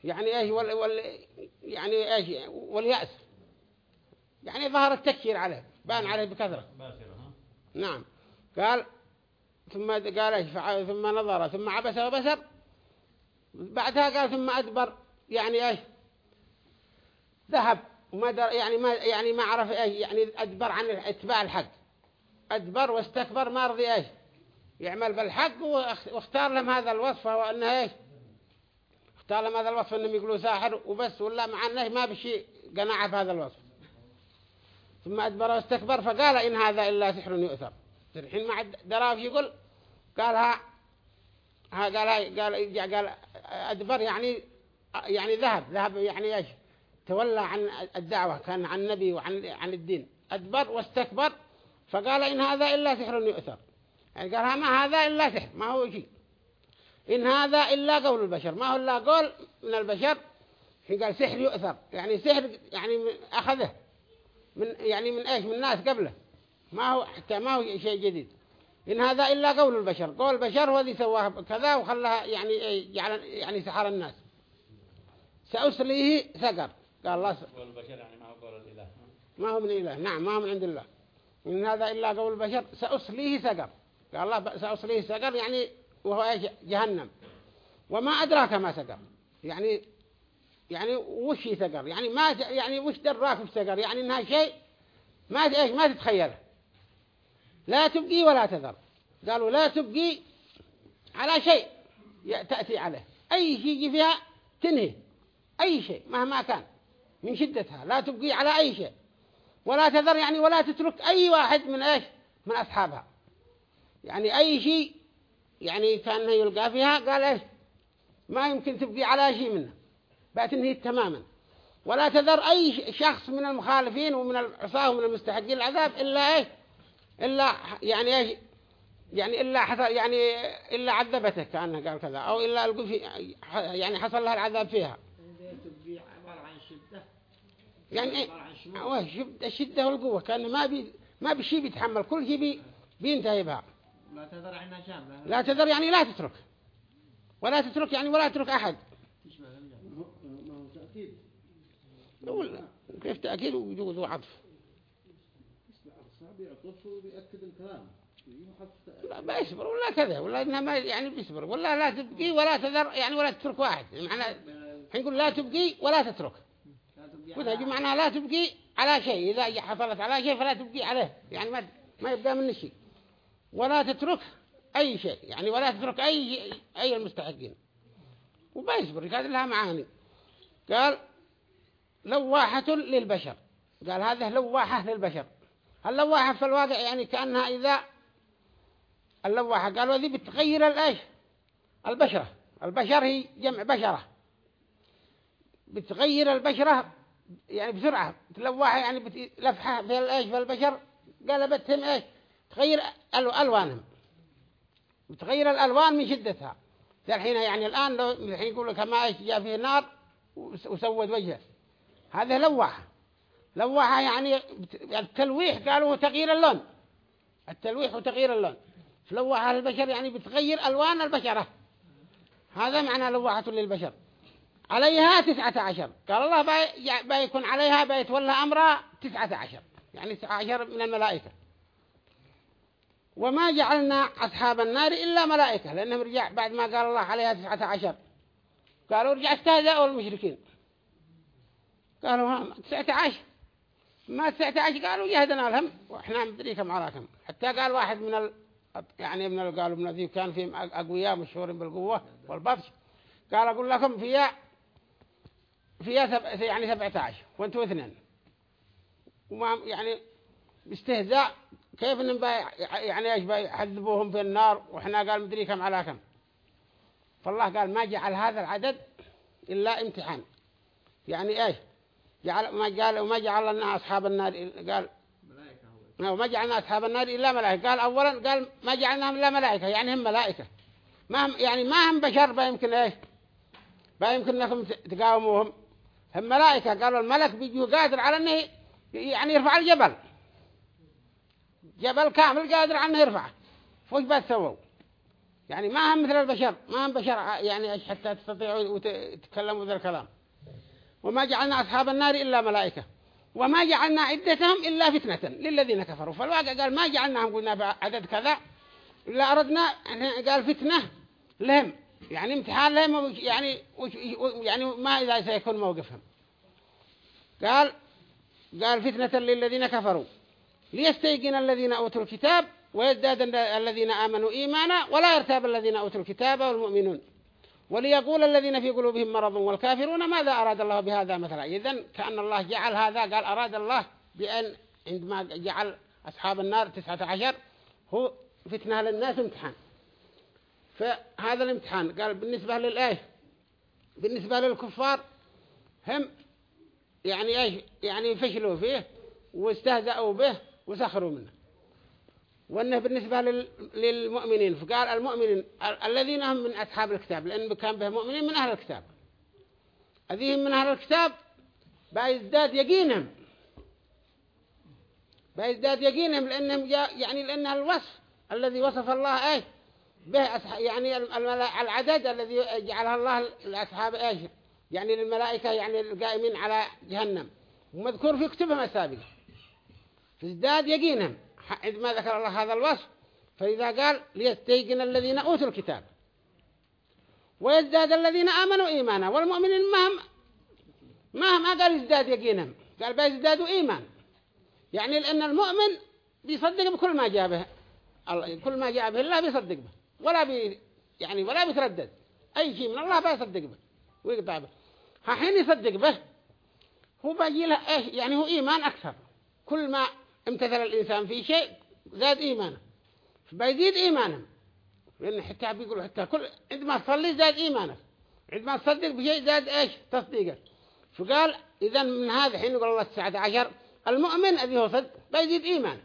يعني إيش وال, وال يعني إيش واليأس. يعني ظهر التكشير عليه بان عليه بكثرة. نعم. قال ثم قال إيش ثم نظر ثم عبس وبسر بعدها قال ثم أدبر يعني إيش؟ ذهب. وما در يعني ما يعني ما عرف إيش يعني أدبر عن إتباع الحق. أدبر واستكبر ما رضي إيش. يعمل بالحق وأخ- واختار لهم هذا الوصف هو إنه إيش؟ اختار لهم هذا الوصف إنهم يقولوا ساحر وبس ولا مع إنه ما بشيء قناعة في هذا الوصف. ثم أدبر واستكبر فقال إن هذا إلا سحر يؤثر. الحين ما عد دراف يقول قالها ها قال قال قال أدبر يعني يعني ذهب. ذهب يعني إيش؟ تولى عن الدعوة كان عن النبي وعن عن الدين. أدبر واستكبر فقال إن هذا إلا سحر يؤثر. يعني قال ما هذا إلا سحر ما هو شيء. إن هذا إلا قول البشر. ما هو إلا قول من البشر؟ قال سحر يؤثر. يعني سحر يعني أخذه من يعني من إيش؟ من الناس قبله. ما هو حتى ما هو شيء جديد. إن هذا إلا قول البشر. قول البشر هو الذي سواه كذا وخلاها يعني إيه يعني سحر الناس. سأصليه سقر قال الله س- والبشر يعني ما هو قول الإله. ما هو من إله. نعم ما هو من عند الله. إن هذا إلا قول البشر سأصليه سقر. قال الله سأصليه سقر يعني وهو إيش؟ جهنم. وما أدراك ما سقر. يعني يعني وش سقر؟ يعني ما يعني وش دراك في سقر يعني إنها شيء ما إيش؟ ما تتخيله. لا تبقي ولا تذر. قالوا لا تبقي على شيء تأتي عليه. أي شيء يجي فيها تنهي. أي شيء مهما كان. من شدتها لا تبقي على أي شيء ولا تذر يعني ولا تترك أي واحد من إيش؟ من أصحابها. يعني أي شيء يعني كان يلقى فيها قال إيش؟ ما يمكن تبقي على شيء منه بتنهي تماما. ولا تذر أي شخص من المخالفين ومن العصاة ومن المستحقين العذاب إلا إيش؟ إلا يعني إيش؟ يعني إلا حصل يعني إلا عذبته كأنه قال كذا أو إلا يعني حصل لها العذاب فيها هذا تبقي عبارة عن شدة يعني الشدة والقوة كان ما بي ما بشي بيتحمل كل شيء بي بينتهي بها. لا تذر عنها شاملة لا تذر يعني لا تترك. ولا تترك يعني ولا تترك أحد. ما هو تأكيد كيف تأكيد وجود وعطف. لا بيصبر ولا كذا ولا إنها ما يعني بيصبر. ولا لا تبقي ولا تذر يعني ولا تترك واحد. معنى حين يقول لا تبقي ولا تترك. وتهجو معناها لا تبقي على شيء إذا حصلت على شيء فلا تبقي عليه يعني ما ما يبقى من شيء. ولا تترك أي شيء يعني ولا تترك أي أي المستحقين. وبيصبر قال لها معاني. قال لواحة للبشر. قال هذه لواحة للبشر. اللواحة في الواقع يعني كأنها إذا اللواحة؟ قالوا ذي بتغير الإيش؟ البشرة. البشر هي جمع بشرة. بتغير البشرة يعني بسرعة تلوحها يعني بتلفحها في الإيش في البشر قلبتهم إيش؟ تغير ألوانهم. بتغير الألوان من شدتها. الحين يعني الآن لو الحين يقول لك ما إيش جاء فيه نار وسود وجهه. هذا لوحة. لوحة يعني التلويح قالوا تغيير اللون. التلويح وتغيير اللون. فلوحة البشر يعني بتغير ألوان البشرة. هذا معنى لوحة للبشر. عليها تسعة عشر. قال الله بيكون عليها بيتولى أمرها تسعة عشر. يعني تسعة عشر من الملائكة. وما جعلنا أصحاب النار إلا ملائكة لأنهم رجع بعد ما قال الله عليها تسعة عشر. قالوا رجع استهزأوا المشركين قالوا ها تسعة عشر. ما تسعة عشر؟ قالوا جهدنا لهم وإحنا مدري كم عراكم. حتى قال واحد من ال... يعني من قالوا من ذي كان فيهم أقوياء مشهورين بالقوة والبطش. قال أقول لكم فيها فيها سب... يعني سبعة عشر وانتوا اثنين. وما يعني باستهزاء كيف إنهم يعني إيش بيحذبوهم في النار؟ وإحنا قال مدري كم على كم. فالله قال ما جعل هذا العدد إلا امتحان. يعني إيش؟ جعل ما قال وما جعل لنا أصحاب النار قال وما جعلنا أصحاب النار إلا ملائكة. قال أولا قال ما جعلناهم إلا ملائكة يعني هم ملائكة. ما هم يعني ما هم بشر بيمكن إيش؟ بيمكن لكم تقاوموهم. هم ملائكة قالوا الملك بيجوا قادر على أنه يعني يرفع الجبل. جبل كامل قادر على أنه يرفعه فوش بتسووا يعني ما هم مثل البشر ما هم بشر يعني حتى تستطيعوا وتتكلموا ذا الكلام. وما جعلنا أصحاب النار إلا ملائكة. وما جعلنا عدتهم إلا فتنة للذين كفروا. فالواقع قال ما جعلناهم قلنا بعدد كذا. إلا أردنا قال فتنة لهم. يعني امتحان لهم يعني يعني ما إذا سيكون موقفهم. قال قال فتنة للذين كفروا. ليستيقن الذين أوتوا الكتاب ويزداد الذين آمنوا إيمانا ولا يرتاب الذين أوتوا الكتاب والمؤمنون. وليقول الذين في قلوبهم مرض والكافرون ماذا أراد الله بهذا مثلا؟ إذن كأن الله جعل هذا قال أراد الله بأن عندما جعل أصحاب النار تسعة عشر هو فتنة للناس امتحان. فهذا الامتحان. قال بالنسبة للآية؟ بالنسبة للكفار هم يعني إيش يعني فشلوا فيه واستهزأوا به وسخروا منه. وأنه بالنسبة للمؤمنين فقال المؤمنين الذين هم من أصحاب الكتاب لأن كان به مؤمنين من أهل الكتاب. هذه من أهل الكتاب بيزداد يقينهم. بيزداد يقينهم لأنهم يعني لأن الوصف الذي وصف الله إيه؟ به يعني العدد الذي جعلها الله لأصحاب إيش؟ يعني للملائكة يعني القائمين على جهنم. ومذكور في كتبهم السابقة. فازداد يقينهم عندما ذكر الله هذا الوصف. فإذا قال ليستيقن الذين أوتوا الكتاب. ويزداد الذين آمنوا إيمانا. والمؤمنين ما هم ما هم قال يزداد يقينهم قال بيزدادوا إيمان يعني لأن المؤمن بيصدق بكل ما جاء به كل ما جاء به الله بيصدق به. ولا بي يعني ولا بيتردد. أي شيء من الله بيصدق به. ويقطع به حين يصدق به هو بيجي له إيش؟ يعني هو إيمان أكثر. كل ما امتثل الإنسان في شيء زاد إيمانه. فبيزيد إيمانه. لأن حتى بيقولوا حتى كل عندما تصلي زاد إيمانك. عندما تصدق بشيء زاد إيش؟ تصديقك. فقال إذا من هذا حين يقول الله الساعة عشر المؤمن الذي هو صدق بيزيد إيمان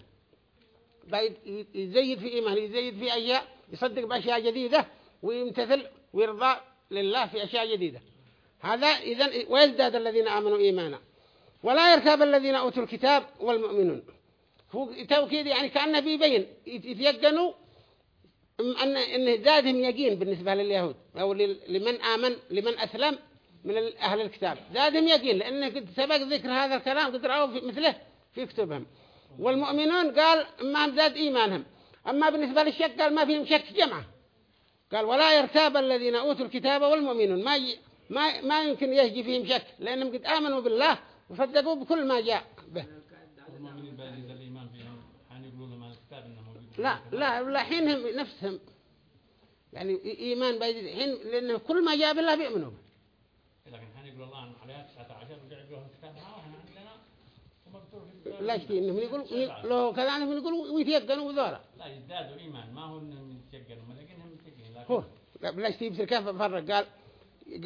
يزيد في إيمان يزيد في أشياء يصدق بأشياء جديدة ويمتثل ويرضى لله في أشياء جديدة. هذا إذا ويزداد الذين آمنوا إيمانا؟ ولا يرتاب الذين أوتوا الكتاب والمؤمنون. هو توكيد يعني كأنه بيبين يتيقنوا أن إن زادهم يقين بالنسبة لليهود أو لمن آمن لمن أسلم من أهل الكتاب. زادهم يقين لأنه قد سبق ذكر هذا الكلام قد رأوا في مثله في كتبهم. والمؤمنون قال ما زاد إيمانهم. أما بالنسبة للشك قال ما فيهم شك جمعة قال ولا يرتاب الذين أوتوا الكتاب والمؤمنون. ما ي... ما ما يمكن يهجي فيهم شك لأنهم قد آمنوا بالله وصدقوا بكل ما جاء به. لا لا لا حينهم نفسهم يعني إي- إيمان بيزيد حين لأنه كل ما جاء بالله بيؤمنوا. لكن حين يقول الله عن عليها 19 ورجع يقول لهم الكتاب ها وإحنا عندنا ومكتوب في الكتاب. لا يشتي إنهم يقولوا لو كذا إنهم يقولوا ويتيقنوا وذولا لا يزدادوا إيمان. ما هو إنهم يتشقنوا لكنهم متقين هو لا يشتي بسر كيف فرق. قال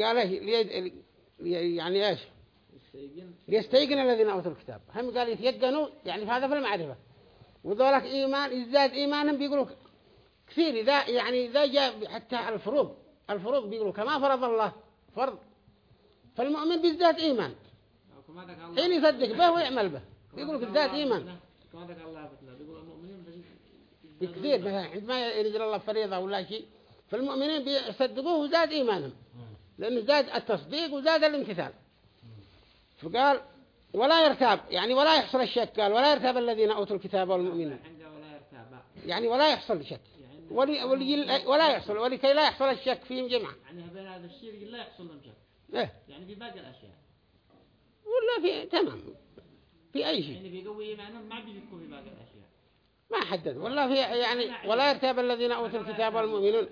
قال إيه يعني إيش؟ ليستيقن الذين أوتوا الكتاب. هم قال يتيقنوا يعني في هذا في المعرفة. وذولك إيمان يزداد إيمانهم بيقولوا كثير. إذا يعني إذا جاء حتى الفروض الفروض بيقولوا كما فرض الله فرض. فالمؤمن بيزداد إيمان. حين يصدق به ويعمل به. يقولوا بيزداد الله إيمان بكثير مثلا عندما يرجل الله فريضة ولا شيء فالمؤمنين بيصدقوه وزاد إيمانهم. لأنه زاد التصديق وزاد الامتثال. فقال ولا يرتاب. يعني ولا يحصل الشك. قال ولا يرتاب الذين أوتوا الكتاب والمؤمنين يرتاب. يعني ولا يحصل شك يعني ولي ولي ولا يحصل. ولكي لا يحصل الشك فيهم جمعا يعني بين هذا الشيء لا يحصل لهم شك. إيه. يعني في باقي الأشياء. ولا في تمام. في أي شيء. يعني بيقوي إيمانهم ما بيذكروا في باقي الأشياء. ما حدد. ولا في يعني ولا يرتاب الذين أوتوا الكتاب والمؤمنون.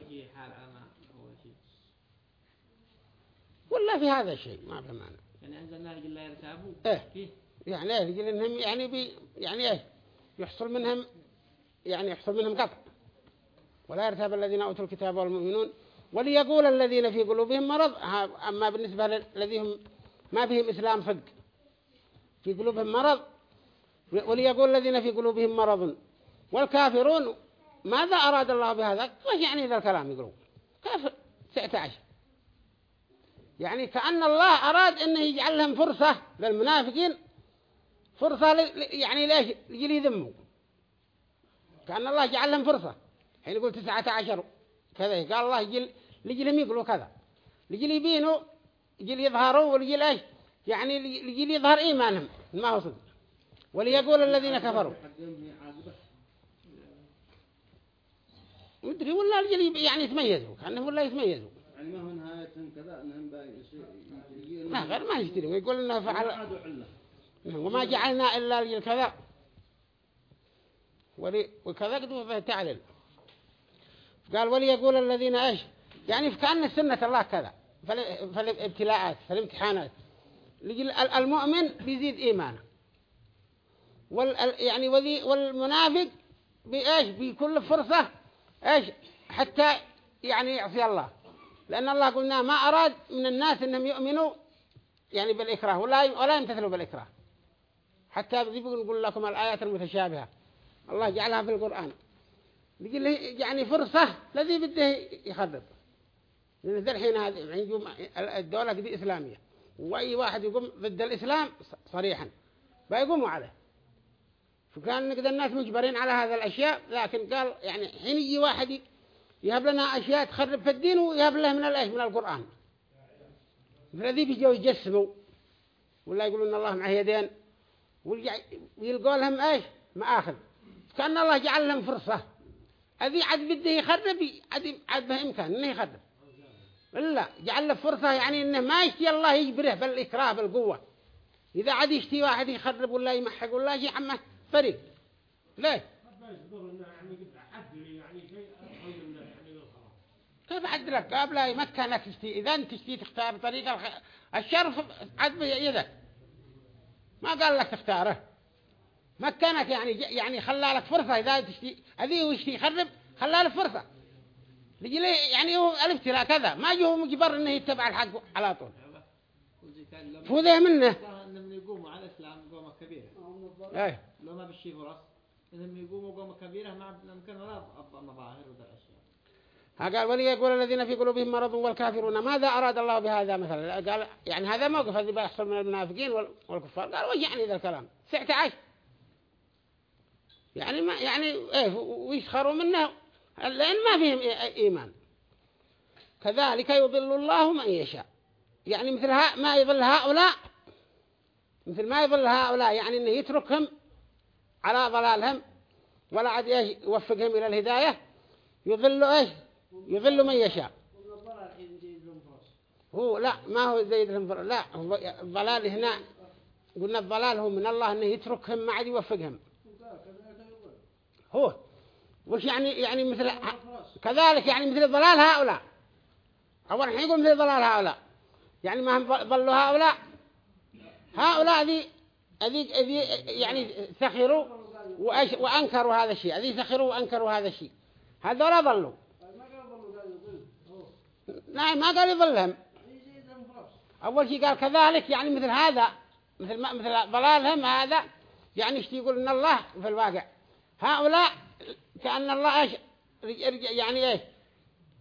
ولا في هذا الشيء ما في معنى يعني أنزلنا لجل لا يرتابوا؟ إيه. فيه يعني إيه؟ يجي انهم يعني بي يعني إيه؟ يحصل منهم يعني يحصل منهم قطع. ولا يرتاب الذين أوتوا الكتاب والمؤمنون. وليقول الذين في قلوبهم مرض. أما بالنسبة للذين ما فيهم إسلام صدق. في قلوبهم مرض وليقول الذين في قلوبهم مرض. والكافرون ماذا أراد الله بهذا؟ وش يعني ذا الكلام يقولون؟ كيف 19 يعني كأن الله أراد أنه يجعل لهم فرصة للمنافقين فرصة يعني ليش؟ يجي يذموا كأن الله جعل لهم فرصة. حين يقول تسعة عشر كذا قال الله يجي يجي لهم يقولوا كذا. يجي يبينوا يجي يظهروا ويجي ليش يعني يجي يظهر إيمانهم ما هو صدق. وليقول الذين كفروا. مدري ولا يجي يعني يتميزوا كأنهم ولا يتميزوا. يعني ما هو نهايتهم كذا باقي لا غير ما يشتري ويقول إنه فعل علة. وما جعلنا إلا للكذا ولي وكذا قد تعلل قال وليقول الذين إيش؟ يعني كأن سنة الله كذا. فال- فالابتلاءات فالامتحانات المؤمن بيزيد إيمانه. وال ال- يعني والمنافق بإيش؟ بكل فرصة إيش؟ حتى يعني يعصي الله. لأن الله قلنا ما أراد من الناس أنهم يؤمنوا يعني بالإكراه ولا ولا يمتثلوا بالإكراه. حتى ذي بنقول لكم الآيات المتشابهة. الله جعلها في القرآن. يقول له يعني فرصة الذي بده يخرب. لأن ذا الحين هذه الدولة دي إسلامية. وأي واحد يقوم ضد الإسلام صريحا بيقوموا عليه. فكان نقدر الناس مجبرين على هذا الأشياء لكن قال يعني حين يجي واحد يهب لنا أشياء تخرب في الدين ويهب له من الإيش؟ من القرآن. الذي بيجوا يجسموا ولا يقولون ان الله معه يدين ويلقوا لهم إيش؟ مآخذ. كأن الله جعل لهم فرصة. هذه عاد بده يخرب عاد عاد به إمكان إنه يخرب. لا جعل له فرصة يعني إنه ما يشتي الله يجبره بالإكراه بالقوة. إذا عاد يشتي واحد يخرب ولا يمحق ولا شيء عمه فريق ليه؟ كيف عد لك؟ قبل يمكنك تشتي إذا أنت تشتي تختار طريق. الشرف عد بيدك ما قال لك تختاره. مكنك يعني يعني خلى لك فرصة. إذا تشتي هذه وشتي يخرب خلى لك فرصة. يعني هو الابتلاء كذا. ما جه مجبر إنه يتبع الحق على طول. فوذي منه. إنهم يقوموا على الإسلام قومة كبيرة. إيه. لو ما بالشي فرص إنهم يقوموا قومة كبيرة ما يمكن ولا مظاهر وذا الأشياء. ها قال ولي يقول الذين في قلوبهم مرض والكافرون ماذا أراد الله بهذا مثلا؟ قال يعني هذا موقف الذي بيحصل من المنافقين وال- والكفار. قال وش يعني ذا الكلام؟ سعت عاش يعني ما يعني إيه ويسخروا منه لأن ما فيهم إي- إيمان. كذلك يضل الله من يشاء. يعني مثل ما يضل هؤلاء مثل ما يضل هؤلاء يعني إنه يتركهم على ضلالهم ولا عاد يوفقهم إلى الهداية. يضل إيش؟ يضل من يشاء. هو لا ما هو زي الانفر لا الضلال هنا قلنا الضلال هو من الله إنه يتركهم ما عاد يوفقهم. هو. وش يعني يعني مثل كذلك يعني مثل ضلال هؤلاء. أول حين يقول مثل ضلال هؤلاء. يعني ما هم ضلوا هؤلاء؟ هؤلاء ذي ذي ذي يعني سخروا وأنكروا هذا الشيء. ذي سخروا وأنكروا هذا الشيء. هذول ضلوا. نعم ما قال يضلهم. أول شيء قال كذلك يعني مثل هذا مثل ما مثل ضلالهم هذا. يعني إيش يقول؟ إن الله في الواقع. هؤلاء كأن الله إيش؟ يعني إيش؟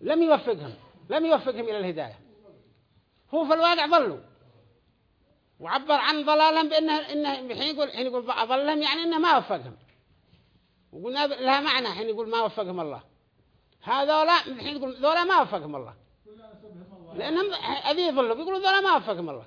لم يوفقهم. لم يوفقهم إلى الهداية. هو في الواقع ضلوا. وعبر عن ضلالهم بأنه إنه حين يقول حين يقول أضلهم يعني إنه ما وفقهم. وقلنا لها معنى حين يقول ما وفقهم الله. هذولا حين يقول ذولا ما وفقهم الله. لأنهم أذي يضلوا. بيقولوا ذولا ما وفقهم الله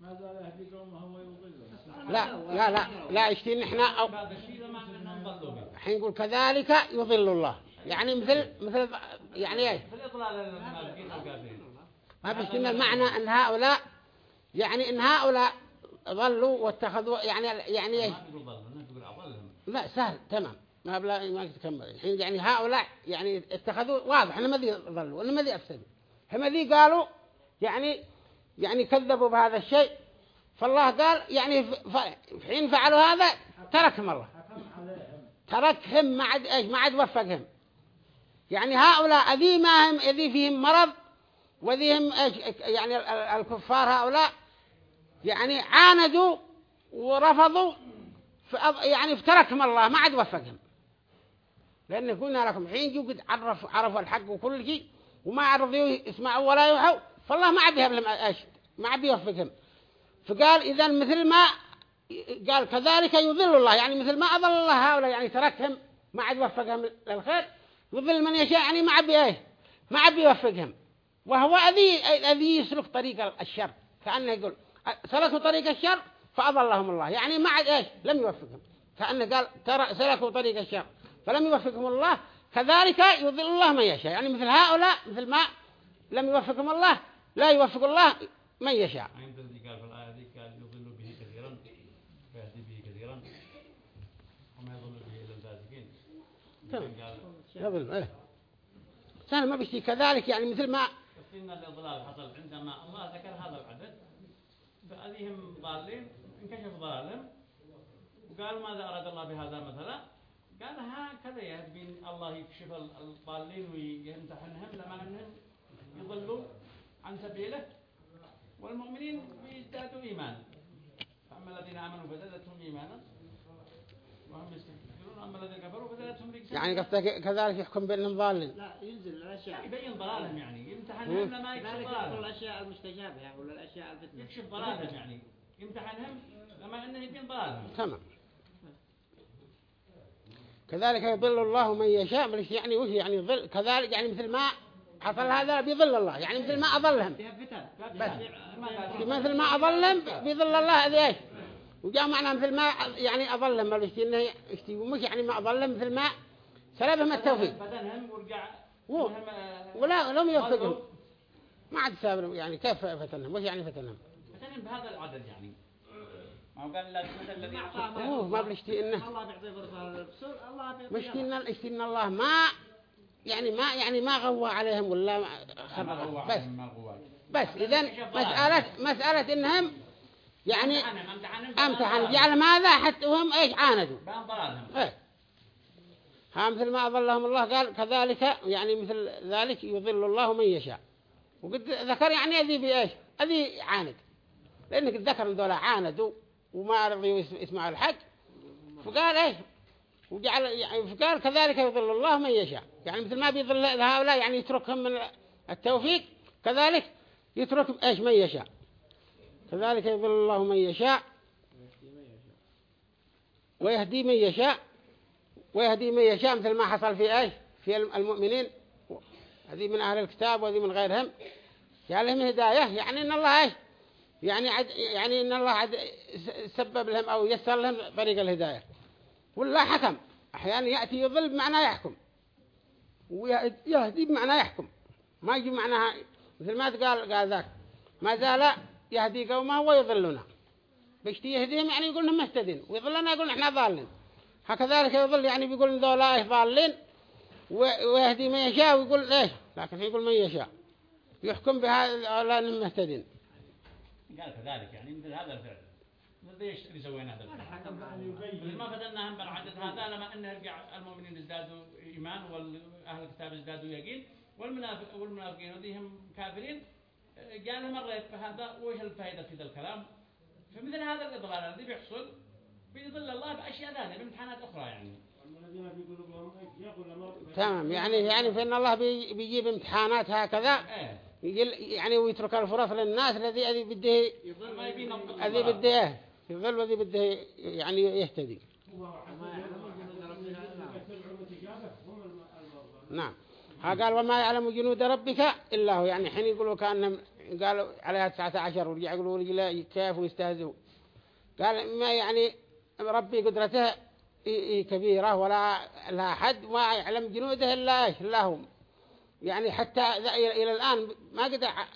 ما زال يهدي قومه ويضلهم لا لا لا لا يشتين إحنا أو هذا الشيء لما أنهم ضلوا به حين يقول كذلك يضل الله. يعني مثل مثل يعني والكافرين ما بيشتين المعنى إن هؤلاء يعني إن هؤلاء ضلوا واتخذوا يعني يعني إيش؟ لا سهل تمام. ما بلا ما تكمل الحين يعني هؤلاء يعني اتخذوا واضح انهم ذي ضلوا وانهم ذي أفسدوا. هم ذي قالوا يعني يعني كذبوا بهذا الشيء فالله قال يعني حين فعلوا هذا تركهم الله. تركهم ما عاد إيش؟ ما عاد وفقهم. يعني هؤلاء ذي ما هم ذي فيهم مرض وذي هم إيش؟ يعني ال- ال- الكفار هؤلاء يعني عاندوا ورفضوا يعني فتركهم الله ما عاد وفقهم. لأن قلنا لكم حين جو قد عرفوا عرفوا الحق وكل شيء وما عرفوا يسمعوا ولا يوحوا فالله ما عاد يهب لهم إيش؟ ما عاد يوفقهم. فقال إذا مثل ما قال كذلك يضل الله يعني مثل ما أضل الله هؤلاء يعني تركهم ما عاد وفقهم للخير يضل من يشاء يعني ما عاد إيه ما عاد يوفقهم وهو أذي أذي يسلك طريق الشر كأنه يقول سلكوا طريق الشر فأضلهم الله يعني ما عاد إيش؟ لم يوفقهم. كأنه قال ترى سلكوا طريق الشر فلم يوفقهم الله كذلك يضل الله من يشاء يعني مثل هؤلاء مثل ما لم يوفقهم الله لا يوفق الله من يشاء عند الذي قال في الآية ذي قال يضل به كثيرا ويهدي به كثيرا وما يضل به إلا الفاسقين تمام. يضل إيه. سهل ما بيشتي كذلك يعني مثل ما إن الإضلال حصل عندما الله ذكر هذا العدد. فأذيهم ضالين انكشف ضلالهم وقال ماذا أراد الله بهذا مثلا؟ قال هكذا يهدي الله يكشف الضالين ويمتحنهم لما أنهم يضلوا عن سبيله. والمؤمنين يزدادوا إيمانا. فأما الذين آمنوا فزادتهم إيمانا. وهم يستكبرون أما الذين كفروا فزادتهم رجسا يعني قصدك كذلك يحكم بينهم ضالين. لا ينزل الأشياء. يبين ضلالهم يعني. يمتحنهم لما يكشف ضلالهم. الأشياء المستجابة ولا الأشياء الفتنة. يكشف ضلالهم يعني. يمتحنهم لما أنه يبين ضلالهم. تمام. كذلك يضل الله من يشاء بل يعني وش يعني يضل كذلك يعني مثل ما حصل هذا بيضل الله. يعني مثل ما أضلهم فتن. بس مثل ما أضلهم بيضل الله هذا إيش؟ وجاء معنا مثل ما يعني أضلهم بل يشتي إنه يشتي مش يعني ما أضلهم مثل ما سلبهم التوفيق. آه، ولا لم يوفقهم. ما عاد سابر يعني كيف فتنهم؟ وش يعني فتنهم. بدنهم بهذا العدد يعني. ما هو قال لك مثل الذي هو ما بيشتي إنه الله بيعطي للرسول الله بيعطي مش إن إيش إن الله ما يعني ما يعني ما غوى عليهم ولا ما خرب بس بس إذا مسألة مسألة إنهم يعني امتحن جعل ماذا حتى هم إيش عاندوا؟ إيه. ها مثل ما أضلهم الله قال كذلك يعني مثل ذلك يضل الله من يشاء. وقد ذكر يعني أذي بإيش؟ أذي عاند. لأنك ذكر ذولا عاندوا وما رضيوا يس- يسمعوا الحق فقال إيش؟ وجعل يعني فقال كذلك يضل الله من يشاء. يعني مثل ما بيضل هؤلاء يعني يتركهم من التوفيق كذلك يترك إيش من يشاء. كذلك يضل الله من يشاء ويهدي من يشاء ويهدي من يشاء مثل ما حصل في إيش؟ في المؤمنين. هذه من أهل الكتاب وهذه من غيرهم. جعلهم هداية يعني إن الله إيش؟ يعني عد يعني إن الله عد سبب لهم أو يسر لهم طريق الهداية. ولا حكم. أحيانا يأتي يضل بمعنى يحكم. ويهدي بمعنى يحكم. ما يجي معناها مثل ما قال قال ذاك. ما زال يهدي قومه ويضلنا بيشتي يهديهم يعني يقول إنهم مهتدين ويضلنا يقول إحنا ضالين. هكذلك يضل يعني بيقول ذولا ضالين ويهدي من يشاء ويقول إيش لكن يقول من يشاء. يحكم بهذا لانهم مهتدين. قال كذلك يعني مثل هذا الفعل. اللي سوينا هذا الفعل؟ مثل ما فتناهم بالعدد هذا لما إن يرجع المؤمنين ازدادوا إيمان واهل الكتاب ازدادوا يقين والمنافق والمنافقين وذيهم كافرين قال مريت بهذا وش الفائدة في ذا الكلام؟ فمثل هذا الإضلال الذي بيحصل بيضل الله بأشياء ثانية بامتحانات أخرى يعني. تمام يعني يعني فإن الله بي- بيجيب امتحانات هكذا إيه. يجل يعني ويترك الفرص للناس الذي الذي بده الذي بده إيه؟ يظل والذي بده يعني يهتدي. نعم. قال وما يعلم جنود ربك إلا هو. يعني حين يقولوا كأنهم قالوا عليها تسعة عشر ورجع يقولوا رجلا كيف ويستهزئوا. قال ما يعني ربي قدرته كبيرة ولا لها حد ما يعلم جنوده إلا إيش؟ إلا يعني حتى إلى الآن ما قدر ع-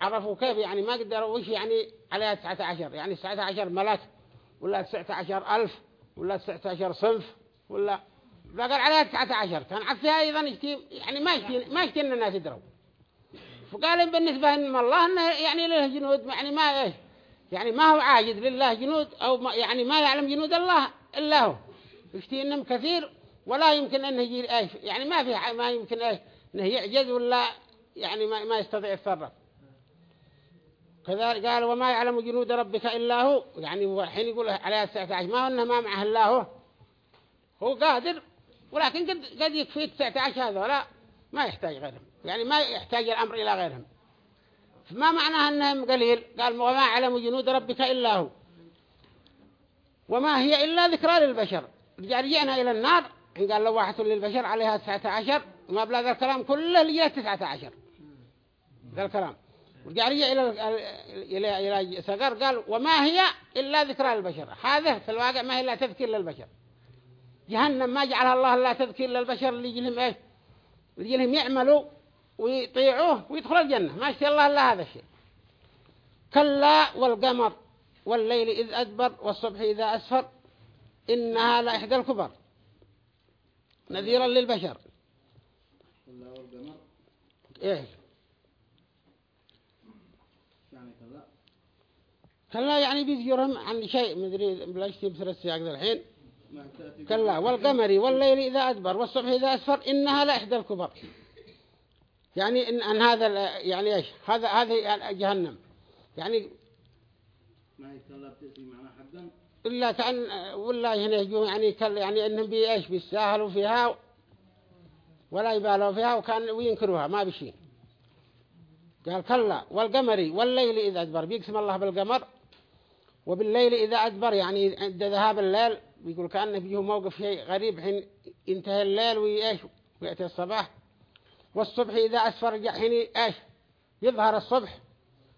عرفوا كيف يعني ما قدروا وش يعني عليها تسعة عشر. يعني تسعة عشر ملك ولا تسعة عشر ألف ولا تسعة عشر صنف ولا فقال عليها تسعة عشر كان عكسها أيضا يشتي يعني ما يشتي ما يشتي إن الناس يدروا فقال بالنسبة إن الله إنه يعني له جنود يعني ما إيش يعني ما هو عاجز لله جنود أو ما يعني ما يعلم جنود الله إلا هو. يشتي إنهم كثير ولا يمكن أنه يجي إيش يعني ما في ما يمكن إيش إنه يعجز ولا يعني ما, ما يستطيع يتصرف. كذلك قال وما يعلم جنود ربك إلا هو. يعني الحين يقول الساعة عشر ما هو إنه ما معه إلا هو. هو قادر ولكن قد, قد يكفي التسعة عشر هذولا ما يحتاج غيرهم. يعني ما يحتاج الأمر إلى غيرهم. فما معناها أنهم قليل؟ قال وما يعلم جنود ربك إلا هو. وما هي إلا ذكرى للبشر. رجع رجعنا إلى النار إن قال لواحة للبشر عليها تسعة عشر وما بلا ذا الكلام كله تسعة عشر. ذا الكلام. ورجع رجع إلى إلى إلى سقر قال وما هي إلا ذكرى للبشر. هذا في الواقع ما هي إلا تذكير للبشر. جهنم ما جعلها الله إلا تذكير للبشر اللي يجيلهم إيش؟ اللي يجيلهم يعملوا ويطيعوه ويدخلوا الجنة. ما يشتي الله إلا هذا الشيء. كلا والقمر والليل إذ أدبر والصبح إذا أسفر إنها لإحدى الكبر. نذيرا للبشر. كلا والقمر. إيه يعني كلا كلا يعني بيذكرهم عن شيء. مدري بلاش تبصر السياق ذا الحين كلا والقمر والليل إذا أدبر والصبح إذا أسفر إنها لإحدى الكبر. يعني إن, أن هذا يعني إيش؟ هذا هذه جهنم. يعني ما بتأتي معنا حقا إلا كأن ولا هنا يجوا يعني كل يعني إنهم بإيش بيستاهلوا فيها ولا يبالوا فيها وكان وينكروها ما بشيء قال كلا والقمر والليل إذا أدبر. بيقسم الله بالقمر وبالليل إذا أدبر يعني عند ذهاب الليل بيقول كأنه بيجوا موقف شيء غريب حين ينتهي الليل وإيش؟ ويأتي الصباح. والصبح إذا أسفر جاء حين إيش؟ يظهر الصبح.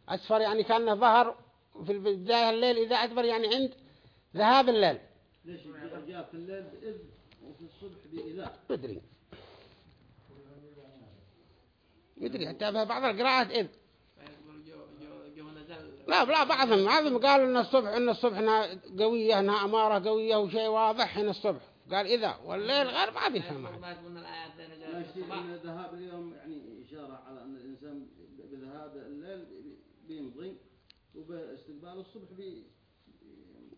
أسفر يعني كأنه ظهر في بداية الليل إذا أدبر يعني عند ذهاب الليل. ليش جاء- في الليل بإذ وفي الصبح بإذا مدري مدري حتى في بعض القراءات إذ فيقول جو جو جو نزل لا لا بعضهم بعضهم قالوا إن الصبح إن الصبح إنها قوية إنها أمارة قوية وشيء واضح إن الصبح. قال إذا والليل غير ما بيفهم يقول ما تقولنا الآيات أن ذهاب اليوم يعني إشارة على أن الإنسان بذهاب الليل بيمضي وباستقبال الصبح بي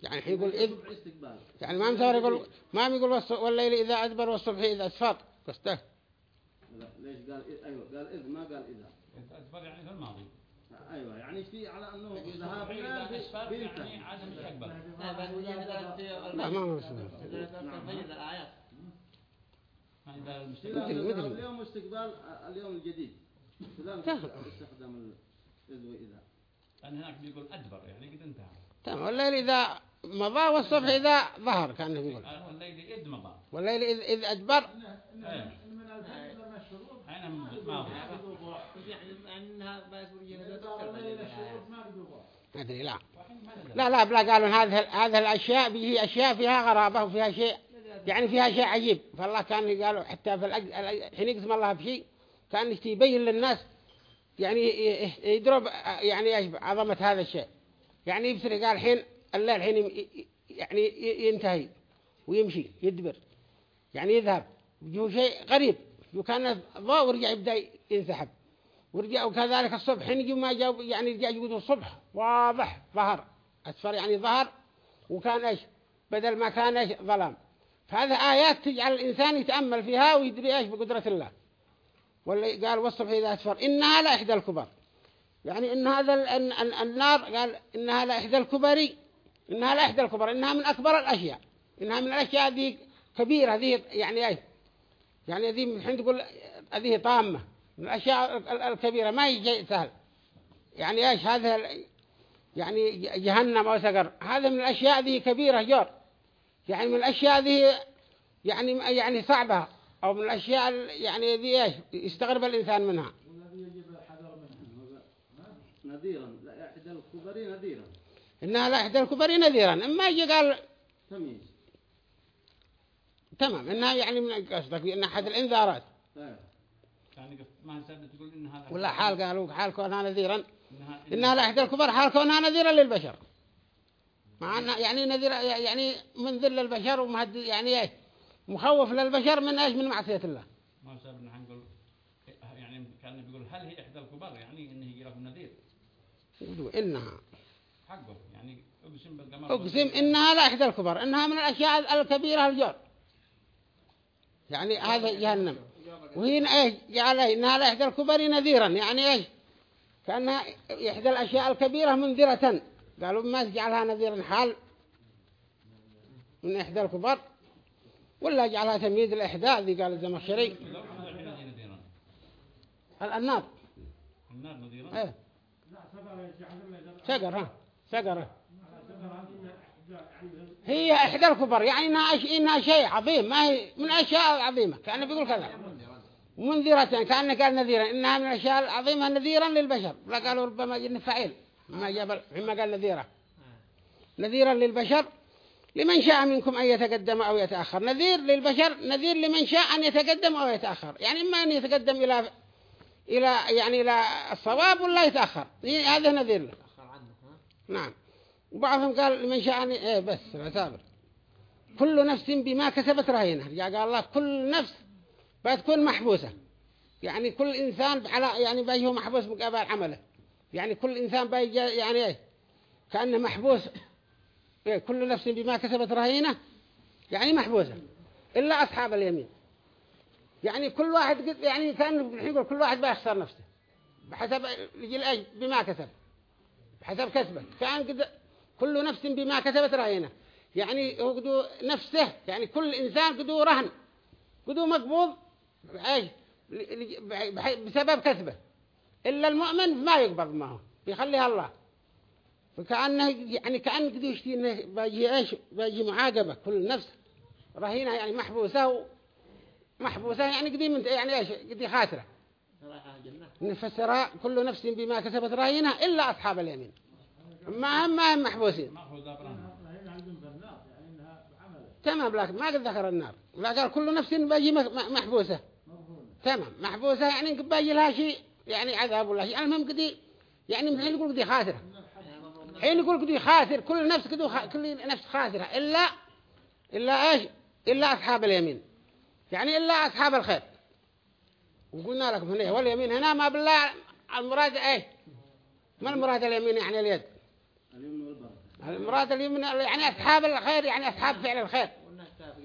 يعني حين يقول إذ يعني ما مثلا يقول ما يقول والص- والليل إذا أدبر والصبح إذا قصده لا ليش قال إذ؟ أيوة قال إذ ما قال إذا. أسفر يعني في الماضي. أيوة يعني يشتي على أنه ذهاب بينتهي يعني عدم مستقبل لا بس هي في لا ما هو في المستقبل. لأن مدري- ذهاب مدري. اليوم استقبال اليوم الجديد. استخدم الإذ وإذا لأن هناك بيقول أدبر يعني قد انتهى. تمام. والليل إذا مضى والصبح إذا ظهر كأنه بيقول. آه، الليل إذ مضى. والليل إذ, إذ يعني أنها ما أدري لا. لا لا بلا قالوا هذه هذه الأشياء هي أشياء فيها غرابة وفيها شيء يعني فيها شيء عجيب. فالله كان قالوا حتى في حين يقسم الله بشيء كان يبين للناس يعني يضرب يعني عظمة هذا الشيء. يعني يبصر قال الحين الليل الحين يعني ينتهي ويمشي يدبر يعني يذهب. يجيه شيء غريب. وكان ضوء ورجع يبدأ ينسحب. ورجع وكذلك الصبح حين يجوا ما جاء يعني رجع يقولوا الصبح واضح ظهر. أسفر يعني ظهر. وكان إيش؟ بدل ما كان إيش؟ ظلام. فهذه آيات تجعل الإنسان يتأمل فيها ويدري إيش؟ بقدرة الله. ولا قال والصبح إذا أسفر إنها لا إحدى الكبر. يعني إن هذا ال- ال- ال- النار قال إنها لا إحدى الكبر إنها لا إحدى الكبر إنها من أكبر الأشياء. إنها من الأشياء ذي كبيرة ذي يعني إيش؟ يعني ذي من حين تقول هذه طامة. من الأشياء ال- ال- الكبيرة ما يجي سهل. يعني إيش؟ هذا يعني جهنم أو سقر. هذا من الأشياء ذي كبيرة جور. يعني من الأشياء ذي يعني يعني صعبة. أو من الأشياء ال- يعني ذي إيش؟ يستغرب الإنسان منها. والذي يجب الحذر منه نذيرا. لا إحدى الكبر نذيرا. إنها لا إحدى الكبر نذيرا. إما يجي قال تمييز. تمام إنها يعني من قصدك إن أحد الإنذارات. يعني ولا حال قالوا حال كونها نذيرا. إنها لا إحدى الكبر حال كونها نذيرا للبشر. مع أنها يعني نذير يعني منذر للبشر ومهدد يعني إيش مخوف للبشر من إيش؟ من معصية الله. ما سبب نحن نقول يعني كان بيقول هل هي إحدى الكبر يعني إنه يجي لكم نذير. إنها. حقه يعني أقسم بالقمر. أقسم إنها لا إحدى الكبر إنها من الأشياء الكبيرة الجور. يعني هذا جهنم. وهنا إيش؟ جعل إنها لا إحدى الكبر نذيرا. يعني إيش؟ كأنها إحدى الأشياء الكبيرة منذرة. قالوا ما جعلها نذيرا حال من إحدى الكبر ولا جعلها تمييز الإحداء. ذي قال الزمخشري نذيرا؟ إيه. لا سفر هي إحدى الكبر يعني إنها. إنها شيء عظيم ما هي من الأشياء العظيمة كأنه بيقول كذا. منذرة كأنه قال نذيرا إنها من الأشياء العظيمة نذيرا للبشر. لا قالوا ربما جن فعيل ما جاب ما قال نذيرا نذيرا للبشر لمن شاء منكم أن يتقدم أو يتأخر. نذير للبشر نذير لمن شاء أن يتقدم أو يتأخر. يعني إما أن يتقدم إلى إلى يعني إلى الصواب ولا يتأخر. هذا نذير. له نعم. وبعضهم قال لمن شاء أن إيه بس صابر كل نفس بما كسبت رهينة. رجع قال الله كل نفس بتكون محبوسة. يعني كل إنسان على يعني بيجي محبوس مقابل عمله. يعني كل إنسان بيجي يعني إيه؟ كأنه محبوس. إيه كل نفس بما كسبت رهينة يعني محبوسة. إلا أصحاب اليمين. يعني كل واحد قد يعني كان يقول كل واحد بيخسر نفسه. بحسب بما كسب. بحسب كسبه. كان قد كل نفس بما كسبت رهينة يعني هو قدو نفسه يعني كل إنسان قدو رهن قدو مقبوض إيش؟ بسبب كسبه. إلا المؤمن ما يقبض معه يخليها الله. فكأنه يعني كأن قدو يشتي إنه باجي إيش؟ باجي معاقبة. كل نفس رهينة يعني محبوسة محبوسة يعني قدي من يعني إيش؟ قدي خاسرة. نفسرها كل نفس بما كسبت رهينة إلا أصحاب اليمين. ما هم ما هم محبوسين يعني تمام لكن ما قد ذكر النار. لا قال كل نفس باجي مح- مح- محبوسة. تمام محبوسة يعني باجي لها شيء يعني عذاب ولا شيء. المهم قدي يعني من حين يقول قدي خاسرة حين يقول قدي خاسر كل نفس قدو خ... كل نفس خاسرة إلا إلا إيش؟ إلا أصحاب اليمين. يعني إلا أصحاب الخير. وقلنا لكم هنا واليمين هنا ما بالله المراد إيه ما المراد اليمين يعني اليد؟ المراد اليمين يعني أصحاب الخير يعني أصحاب فعل الخير.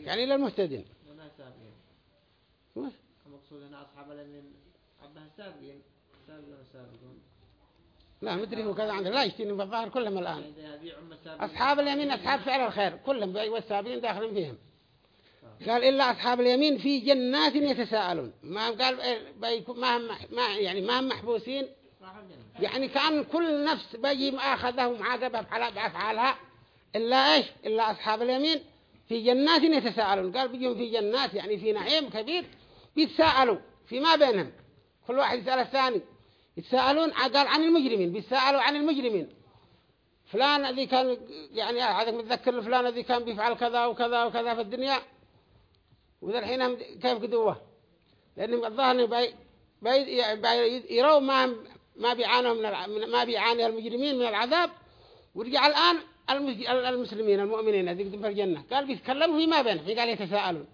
يعني للمهتدين؟ المقصود هنا أصحاب اليمين عبها سابقين سابقون سابقون؟ لا مدري هو كذا عندك لا يشتيني بالظاهر كلهم الآن. يعني السابقين. أصحاب اليمين أصحاب فعل الخير. كلهم بي- والسابقين داخلين فيهم. قال إلا أصحاب اليمين في جنات يتساءلون. ما قال ما هم ما يعني ما هم محبوسين يعني كأن كل نفس بيجي مآخذة ومعاقبة بحلا- بأفعالها إلا إيش؟ إلا أصحاب اليمين. في جنات يتساءلون. قال بيجون في جنات يعني في نعيم كبير بيتساءلوا فيما بينهم. كل واحد يسأل الثاني. يتساءلون قال عن المجرمين. بيتساءلوا عن المجرمين. فلان الذي كان يعني هذا متذكر فلان الذي كان بيفعل كذا وكذا وكذا في الدنيا. وذا الحين كيف قدوه؟ لأنهم الظاهر إنه بي يروا ما ما بيعانوا من ما بيعاني المجرمين من العذاب. ورجع الآن المسلمين المؤمنين الذين في الجنة. قال بيتكلموا فيما بينهم قال يتساءلون.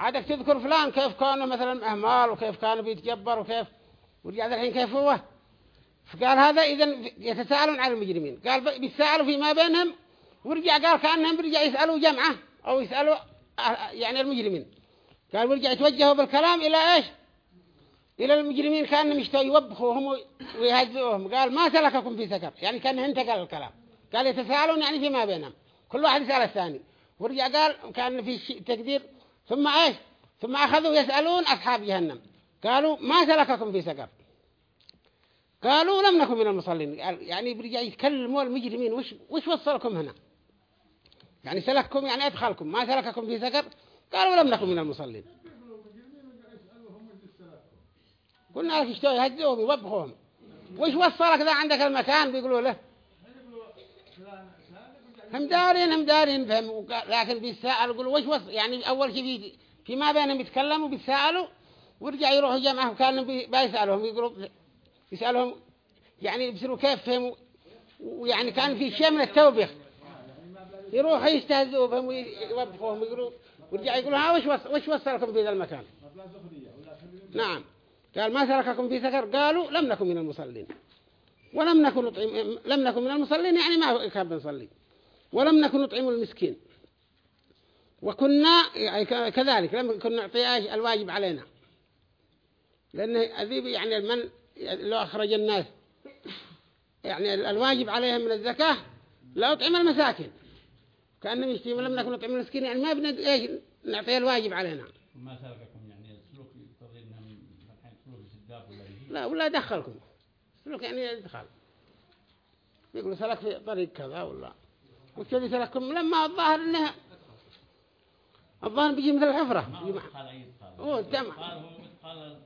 عادك تذكر فلان كيف كانوا مثلا أهمال وكيف كانوا بيتجبر وكيف ورجع الحين كيف هو؟ فقال هذا إذا يتساءلون عن المجرمين. قال بيتساءلوا فيما بينهم ورجع قال كأنهم برجع يسألوا جمعة أو يسألوا أه- يعني المجرمين. قال ورجع يتوجهوا بالكلام إلى إيش؟ إلى المجرمين كأنهم يوبخوهم ويهزئوهم. قال ما سلككم في سكر. يعني كأن انتقل الكلام. قال يتساءلون يعني فيما بينهم. كل واحد يسأل الثاني. ورجع قال كأن في تقدير. ثم إيش؟ ثم أخذوا يسألون أصحاب جهنم. قالوا ما سلككم في سكر. قالوا لم نكن من المصلين. يعني برجع يتكلموا المجرمين. وش وش وصلكم هنا؟ يعني سلككم يعني أدخلكم. ما سلككم في سكر؟ قالوا لم نكن من المصلين. قلنا لك اشتوا يهدئوهم يوبخوهم وش وصلك ذا عندك المكان؟ بيقولوا له. هم دارين هم دارين فهم. لكن بيسألوا يقولوا وش وصل يعني أول شيء في فيما بينهم يتكلموا بيسألوا ورجع يروحوا جمعة وكانوا بي- بيسألوهم يقولوا يسألهم يعني يبصروا كيف فهموا ويعني كان في شيء من التوبيخ. يروحوا يستهزئوا بهم ويوبخوهم يقولوا ورجع يقولوا ها وش وص- وش وصلكم في ذا المكان؟ نعم. قال ما ترككم في سكر قالوا لم نكن من المصلين. ولم نكن نطعم لم نكن من المصلين يعني ما كان بنصلي. ولم نكن نطعم المسكين. وكنا يعني كذلك لم نكن نعطي الواجب علينا. لأن هذه يعني من لو أخرج الناس. يعني الواجب عليهم من الزكاة لا أطعم المساكين. كأنهم يشتيم لم نكن نطعم المسكين يعني ما بند إيش؟ الواجب علينا. ما سلككم يعني السلوك يقتضي انهم الحين سلوك السداب ولا يجي لا ولا دخلكم. سلوك يعني ادخال يقولوا سلك في طريق كذا ولا. وكذي سلككم لما الظاهر انها الظاهر بيجي مثل الحفرة. هو مع- ادخال أي إدخال. هو الجمع. ادخال هو إدخال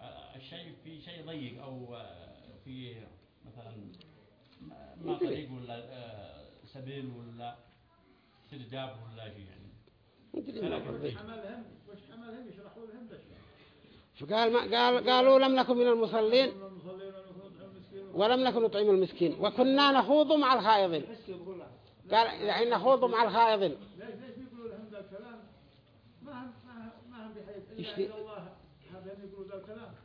آه، الشيء في شيء ضيق أو آه، في مثلا ما-. طريق ولا آه، سبيل ولا سرداب ولا شيء يعني. الطريق. حملهم وش حملهم يشرحوا لهم بس فقال ما قال قالوا لم نكن من المصلين. ولم نكن نطعم المسكين. وكنا نخوض مع الخائضين. قال يعني نخوض مع الخائضين. يشتي-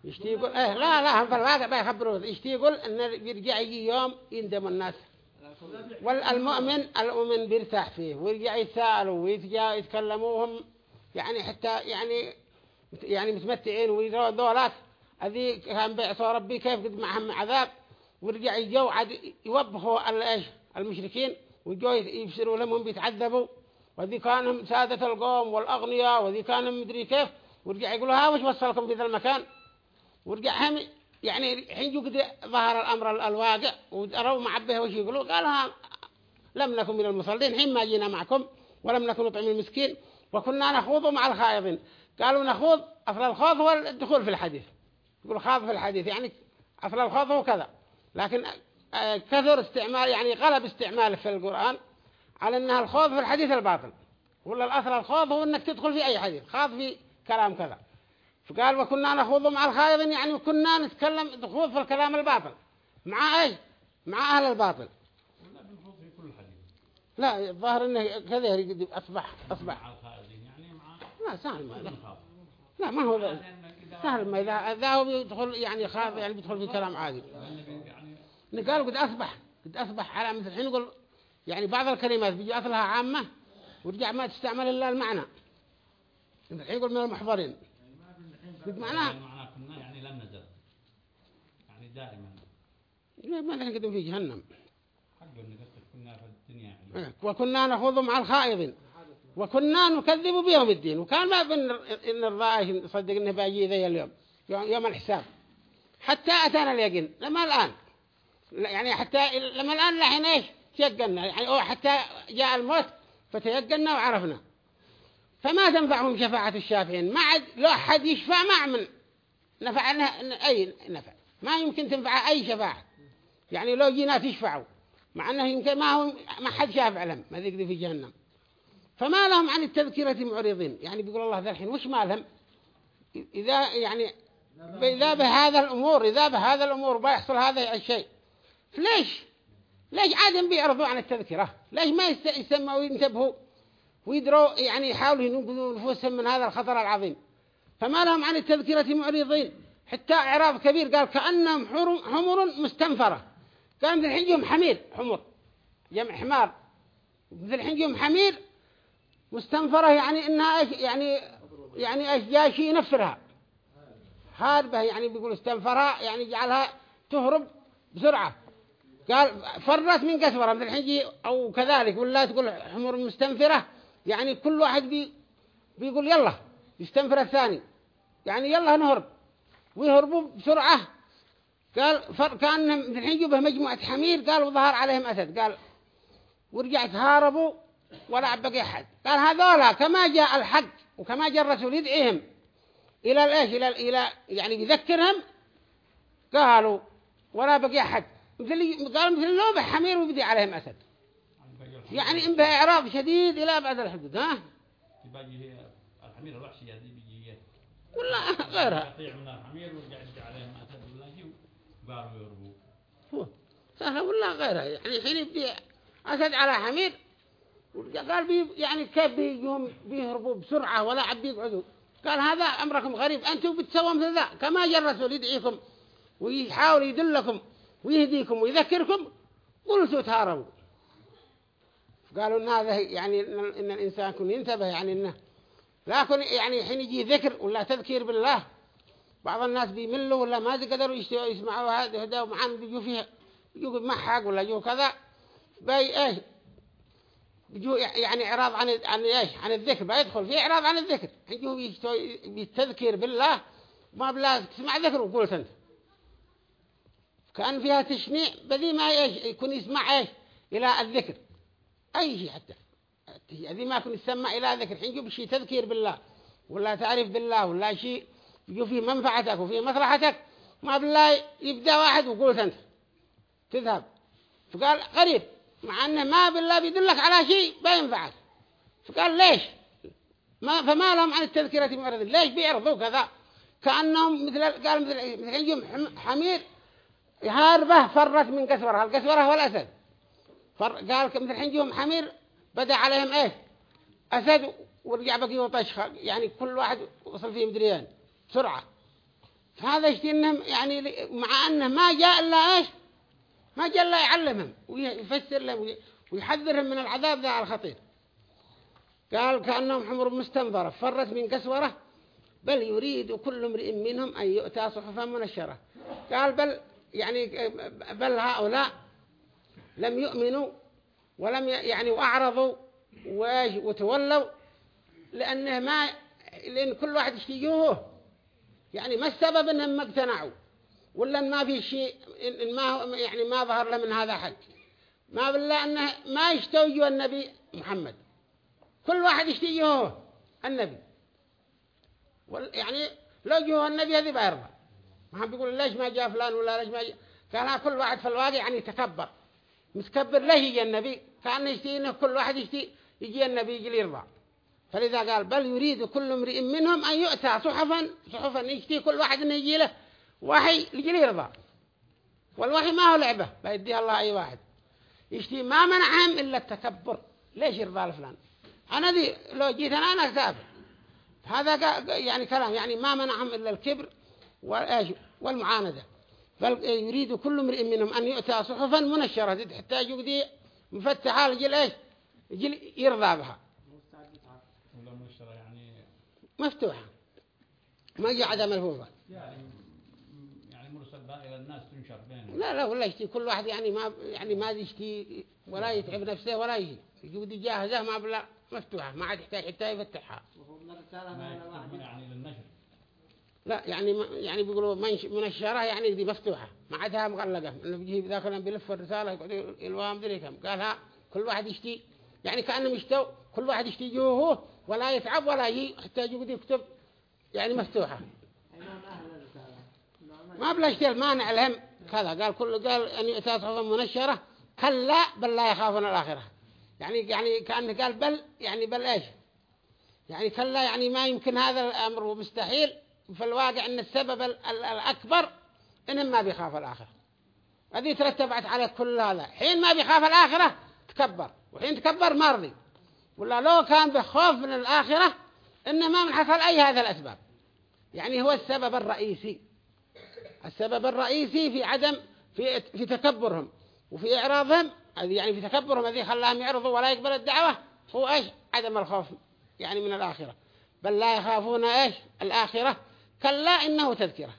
يشتي يقول؟ إيه لا لا هم في الواقع بيخبروه يشتي يقول؟ إن بيرجع يجي يوم يندم الناس. والمؤمن المؤمن بيرتاح فيه ويرجع يتساءلوا ويتجا يتكلموهم. يعني حتى يعني يعني متمتعين ويروا ذولات هذي كان بيعصوا ربي كيف قد معهم عذاب. ورجع يجوا عاد يوبخوا ال- إيش؟ المشركين. ويجوا يبصروا لهم بيتعذبوا. وذي كانهم سادة القوم والأغنياء. وذي كانهم مدري كيف. ورجع يقولوا ها وش وصلكم في ذا المكان؟ ورجع هم يعني الحين جو قد ظهر الأمر ال- الواقع. وروا مع به وش يقولوا؟ قال ها لم نكن من المصلين. حين ما جينا معكم ولم نكن نطعم المسكين. وكنا نخوض مع الخائضين. قالوا نخوض أصل الخوض هو الدخول في الحديث. يقول خاض في الحديث يعني أصل الخوض هو كذا. لكن آه، كثر استعمال يعني غلب استعماله في القرآن على أنها الخوض في الحديث الباطل. ولا الأصل الخوض هو أنك تدخل في أي حديث خاض في كلام كذا. فقال وكنا نخوض مع الخائضين يعني كنا نتكلم دخول في الكلام الباطل. مع إيش؟ مع أهل الباطل. لا الظاهر إنه كذا يريد أصبح أصبح مع الخائضين يعني مع لا سهل ما لا, لا. ما هو سهل ما إذا إذا هو بيدخل يعني خاض يعني بيدخل في كلام عادي يعني قالوا قد أصبح قد أصبح على مثل الحين يقول يعني بعض الكلمات بيجي أصلها عامة ورجع ما تستعمل إلا المعنى. مثل الحين يقول من المحضرين. قد يعني معناه كنا يعني لم نزل. يعني دائما. ما نحن قدم في جهنم. حق ان قصدك كنا في الدنيا يعني. إيه. وكنا نخوض مع الخائضين. وكنا نكذب بيوم الدين. وكان ما بن إن الرائش نصدق إنه باجي ذي اليوم يوم الحساب. حتى أتانا اليقين لما الآن. يعني حتى لما الآن لحين إيش؟ تيقنا. يعني أو حتى جاء الموت فتيقنا وعرفنا. فما تنفعهم شفاعة الشافعين. ما عاد لو أحد يشفع ما من نفع أي نفع. ما يمكن تنفع أي شفاعة. يعني لو جينا تشفعوا. مع أنه يمكن ما هو ما حد شافع لهم. ما ذكر في جهنم. فما لهم عن التذكرة معرضين. يعني بيقول الله ذا الحين وش ما لهم؟ إذا يعني إذا بهذا الأمور إذا بهذا الأمور بيحصل هذا الشيء فليش ليش؟ عادهم بيعرضوا عن التذكرة؟ ليش ما يسمعوا وينتبهوا؟ ويدروا يعني يحاولوا ينقذوا نفوسهم من هذا الخطر العظيم. فما لهم عن التذكرة معرضين. حتى إعراض كبير قال كأنهم حمر مستنفرة. قال مثل حنجهم حمير حمر جمع حمار. مثل حنجهم حمير مستنفرة يعني إنها يعني يعني إيش جاي شيء ينفرها. هاربة يعني بيقول استنفرها يعني جعلها تهرب بسرعة. قال فرت من قسورة مثل حنجي أو كذلك ولا تقول حمر مستنفرة يعني كل واحد بي بيقول يلا يستنفر الثاني. يعني يلا نهرب. ويهربوا بسرعة. قال فر كان حنجي به مجموعة حمير قال وظهر عليهم أسد. قال ورجعت هاربوا ولا بقي أحد. قال هذولا كما جاء الحق وكما جاء الرسول يدعيهم إلى الإيش؟ إلى إلى يعني يذكرهم. قالوا ولا بقي أحد. مثل قال مثل لو بحمير وبدي عليهم أسد. يعني إن به إعراض شديد إلى بعد الحدود ها؟ هي الحمير الوحشية دي بيجي ولا غيرها. يطيع من الحمير ويرجع يرجع عليهم أسد ولا شيء وقالوا يهربوا هو. سهلة ولا غيرها. يعني حين يبدي أسد على حمير قال بي يعني كيف بيجون بيهربوا بسرعة ولا عب يقعدوا قال هذا أمركم غريب أنتم بتسووا مثل ذا. كما جاء الرسول يدعيكم ويحاول يدلكم ويهديكم ويذكركم قلتوا تهاربوا. قالوا إن هذا يعني إن الإنسان يكون ينتبه يعني إنه لكن يعني حين يجي ذكر ولا تذكير بالله بعض الناس بيملوا ولا ما قدروا يسمعوا هذا ومعان بيجوا فيها بيجوا محق ولا يجوا كذا. باي إيش بيجوا يعني إعراض عن عن إيش؟ عن الذكر. بيدخل في إعراض عن الذكر. يجوا يشتوا- بالتذكير بالله ما بلا تسمع ذكر وقولت أنت. كأن فيها تشنيع بدي ما إيش؟ يكون يسمع إيش؟ إلى الذكر. أي شيء حتى. هذه ما يكون يسمع إلى ذكر حين يجوا بشيء تذكير بالله ولا تعرف بالله ولا شيء يجوا فيه منفعتك وفيه مصلحتك ما بالله يبدأ واحد وقولت أنت. تذهب. فقال غريب مع انه ما بالله بيدلك على شيء بينفعك فقال ليش؟ ما فما لهم عن التذكرة معرضين ليش بيعرضوا كذا؟ كأنهم مثل قال مثل مثل حمير هاربة فرت من قسورها القسورة هو الأسد؟ فر قال مثل حين حمير بدأ عليهم إيش؟ أسد ورجع بقي وطشخ يعني كل واحد وصل فيه مدريان. بسرعة. فهذا يشتي إنهم يعني مع أنه ما جاء إلا إيش؟ ما جاء الا يعلمهم ويفسر لهم وي- ويحذرهم من العذاب ذا الخطير. قال كأنهم حمر مستنظرة فرت من قسورة بل يريد كل امرئ منهم أن يؤتى صحفا منشرة. قال بل يعني بل هؤلاء لم يؤمنوا ولم يعني وأعرضوا وتولوا لأنه ما لأن كل واحد يشتيجوه. يعني ما السبب أنهم ما اقتنعوا. ولا ما في شيء ما يعني ما ظهر له من هذا حق ما بالله أنه ما يشتوجوا النبي محمد. كل واحد يشتيجوه النبي. يعني لو جوه النبي هذه بيرضى ما هم بيقول ليش ما جاء فلان ولا ليش ما جاء؟ ها كل واحد في الواقع يعني يتكبر. متكبر ليش يجي النبي؟ كأنه يشتي إنه كل واحد يشتي يجي؟ النبي يجي يرضى فلذا قال بل يريد كل امرئ منهم أن يؤتى صحفا صحفا يشتي كل واحد إنه يجي له. وحي يجي يرضى والوحي ما هو لعبة بيديها الله أي واحد. يشتي ما منعهم إلا التكبر. ليش يرضى لفلان أنا دي لو جيت أنا أنا كافر هذا يعني كلام يعني ما منعهم إلا الكبر والمعاندة. بل يريد كل امرئ منهم أن يؤتى صحفا منشرة. حتى يجي مفتحة لجل إيش؟ يجي يرضى بها. يعني؟ مفتوحة. ما جاء عدم ملفوفة يعني الناس تنشر بينهم. لا لا ولا يشتي. كل واحد يعني ما يعني ما يشتي ولا يتعب نفسه ولا يجي. يجي جاهزة ما بلا مفتوحة. ما عاد يحتاج حتى يفتحها. وهو من الرسالة ما من يكتب واحد. يعني للنشر. لا يعني ما يعني بيقولوا منش منشرة يعني دي مفتوحة. ما عادها مغلقة. انه بيجي ذاك لما بيلف الرسالة يقعد يلوها مدري كم. قالها كل واحد يشتي. يعني كأنهم يشتوا كل واحد يشتي جوه ولا يتعب ولا يجي. حتى يقعد يكتب. يعني مفتوحة أيضا أهل الرسالة إنه ما بلا اشتي المانع لهم كذا قال كل قال أن يؤتى منشرة. كلا بل لا يخافون الآخرة. يعني يعني كأنه قال بل يعني بل إيش؟ يعني كلا يعني ما يمكن هذا الأمر مستحيل في الواقع أن السبب ال- ال- الأكبر إنهم ما بيخاف الآخرة. هذه ترتبت على كل هذا. حين ما بيخاف الآخرة تكبر. وحين تكبر مرضي ولا لو كان بخوف من الآخرة إنه ما من حصل أي هذا الأسباب. يعني هو السبب الرئيسي. السبب الرئيسي في عدم في في تكبرهم وفي إعراضهم يعني في تكبرهم الذي خلاهم يعرضوا ولا يقبل الدعوة هو إيش؟ عدم الخوف يعني من الآخرة. بل لا يخافون إيش؟ الآخرة كلا إنه تذكرة.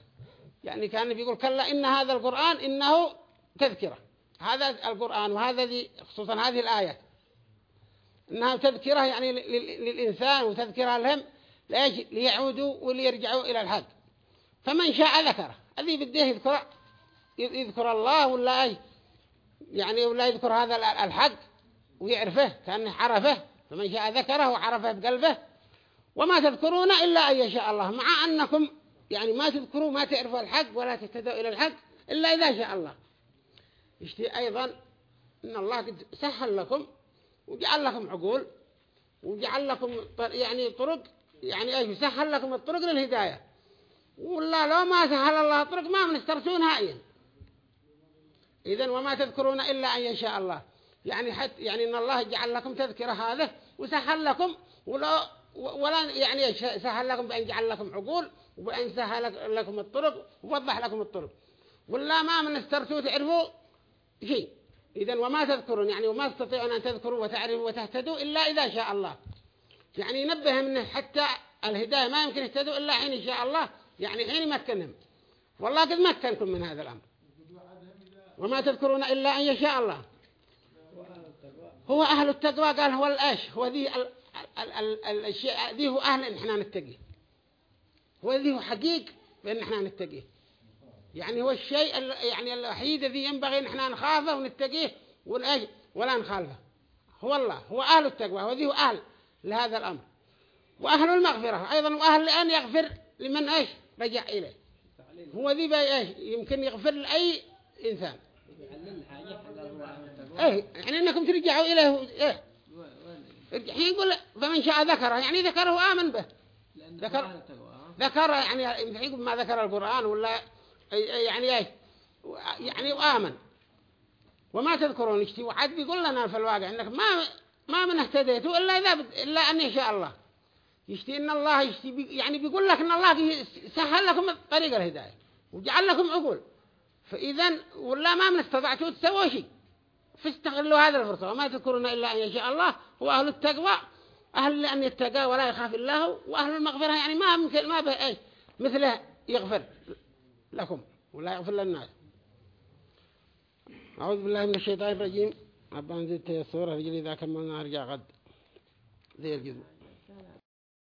يعني كان بيقول كلا إن هذا القرآن إنه تذكرة. هذا القرآن وهذا خصوصا هذه الآية. إنها تذكرة يعني لل- للإنسان وتذكرة لهم ليش ليعودوا وليرجعوا إلى الحق. فمن شاء ذكره. الذي بده يذكر يذكر الله ولا إيش يعني ولا يذكر هذا ال- الحق ويعرفه كأنه عرفه فمن شاء ذكره وعرفه بقلبه. وما تذكرون إلا أن يشاء الله مع أنكم يعني ما تذكروا ما تعرفوا الحق ولا تهتدوا إلى الحق إلا إذا شاء الله. يشتي أيضا إن الله قد سهل لكم وجعل لكم عقول وجعل لكم يعني طرق يعني إيش سهل لكم الطرق للهداية. ولا لو ما سهل الله طرق ما من استرسون نهائيا إذن وما تذكرون إلا أن يشاء الله. يعني حتى يعني إن الله جعل لكم تذكرة هذا وسهل لكم ولا ولا يعني سهل لكم بأن جعل لكم عقول وبأن سهل لكم الطرق ووضح لكم الطرق. ولا ما من استرسوا تعرفوا شيء. إذن وما تذكرون يعني وما تستطيعون أن تذكروا وتعرفوا وتهتدوا إلا إذا شاء الله. يعني ينبه منه حتى الهداية ما يمكن يهتدوا إلا حين شاء الله. يعني حين يمكنهم والله قد مكنكم من هذا الأمر. وما تذكرون إلا أن يشاء الله. هو أهل التقوى قال هو الأش هو ذي ال ال ال ال الشيء ذي هو أهل إن إحنا نتقي. هو ذي هو حقيق بأن إحنا نتقيه يعني هو الشيء ال- يعني الوحيد الذي ينبغي إن إحنا نخافه ونتقيه والأج ولا نخالفه هو الله هو أهل التقوى هو ذي هو أهل لهذا الأمر. وأهل المغفرة أيضا وأهل لأن يغفر لمن إيش رجع إليه هو ذي إيش يمكن يغفر لأي إنسان. إيه؟ يعني إنكم ترجعوا إليه إيه؟ الحين يقول فمن شاء ذكره. يعني ذكره آمن به. ذكر-؟ ذكر يعني يقول ما ذكر القرآن ولا يعني إيش يعني وآمن وما تذكرون. اشتي وعد بيقول لنا في الواقع إنك ما ما من اهتديتوا إلا إذا إلا أن يشاء الله. يشتي إن الله يشتي بي يعني بيقول لك إن الله سهل لكم طريق الهداية وجعل لكم عقول. فاذا ولا ما من استطعتوا تسووا شيء. فاستغلوا هذا الفرصة. وما تذكرون إلا أن يشاء الله هو أهل التقوى. أهل أن يتقى ولا يخاف الله وأهل المغفرة يعني ما مثل ما به إيش مثله يغفر لكم ولا يغفر للناس. أعوذ بالله من الشيطان الرجيم. أبا نزلت السورة رجلي إذا كملنا أرجع غد. ذي الجزء.